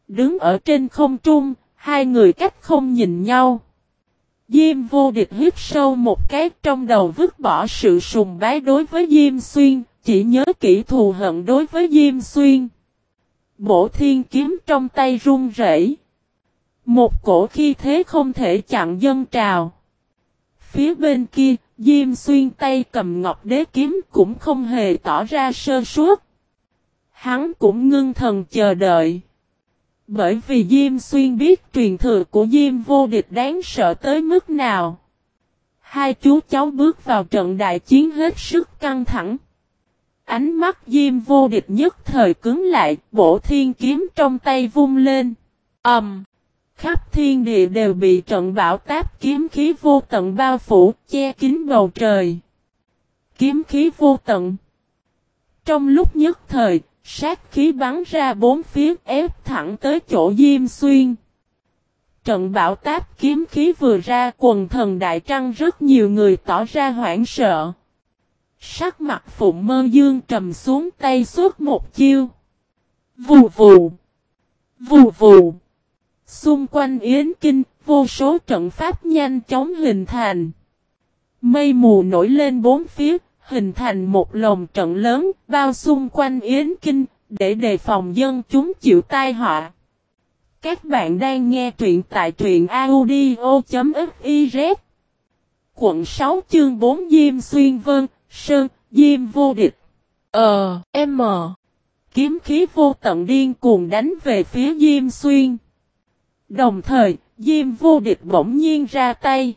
Đứng ở trên không trung, hai người cách không nhìn nhau. Diêm vô địch hít sâu một cái trong đầu vứt bỏ sự sùng bái đối với Diêm Xuyên, chỉ nhớ kỹ thù hận đối với Diêm Xuyên. Bổ thiên kiếm trong tay run rẩy. Một cổ khi thế không thể chặn dân trào. Phía bên kia, Diêm Xuyên tay cầm ngọc đế kiếm cũng không hề tỏ ra sơ suốt. Hắn cũng ngưng thần chờ đợi. Bởi vì Diêm Xuyên biết truyền thừa của Diêm vô địch đáng sợ tới mức nào. Hai chú cháu bước vào trận đại chiến hết sức căng thẳng. Ánh mắt Diêm vô địch nhất thời cứng lại, bổ thiên kiếm trong tay vung lên. ầm, um, Khắp thiên địa đều bị trận bão táp kiếm khí vô tận bao phủ, che kín bầu trời. Kiếm khí vô tận. Trong lúc nhất thời, Sát khí bắn ra bốn phía ép thẳng tới chỗ Diêm Xuyên. Trận bão táp kiếm khí vừa ra quần thần đại trăng rất nhiều người tỏ ra hoảng sợ. Sắc mặt Phụng Mơ Dương trầm xuống tay suốt một chiêu. Vù vù. Vù vù. Xung quanh Yến Kinh, vô số trận pháp nhanh chóng hình thành. Mây mù nổi lên bốn phía, hình thành một lồng trận lớn, bao xung quanh Yến Kinh, để đề phòng dân chúng chịu tai họa. Các bạn đang nghe truyện tại truyện audio.fiz Quận 6 chương 4 Diêm Xuyên Vân, Sơn, Diêm vô địch. Ờ, M. Kiếm khí vô tận điên cuồng đánh về phía Diêm Xuyên. Đồng thời, Diêm vô địch bỗng nhiên ra tay.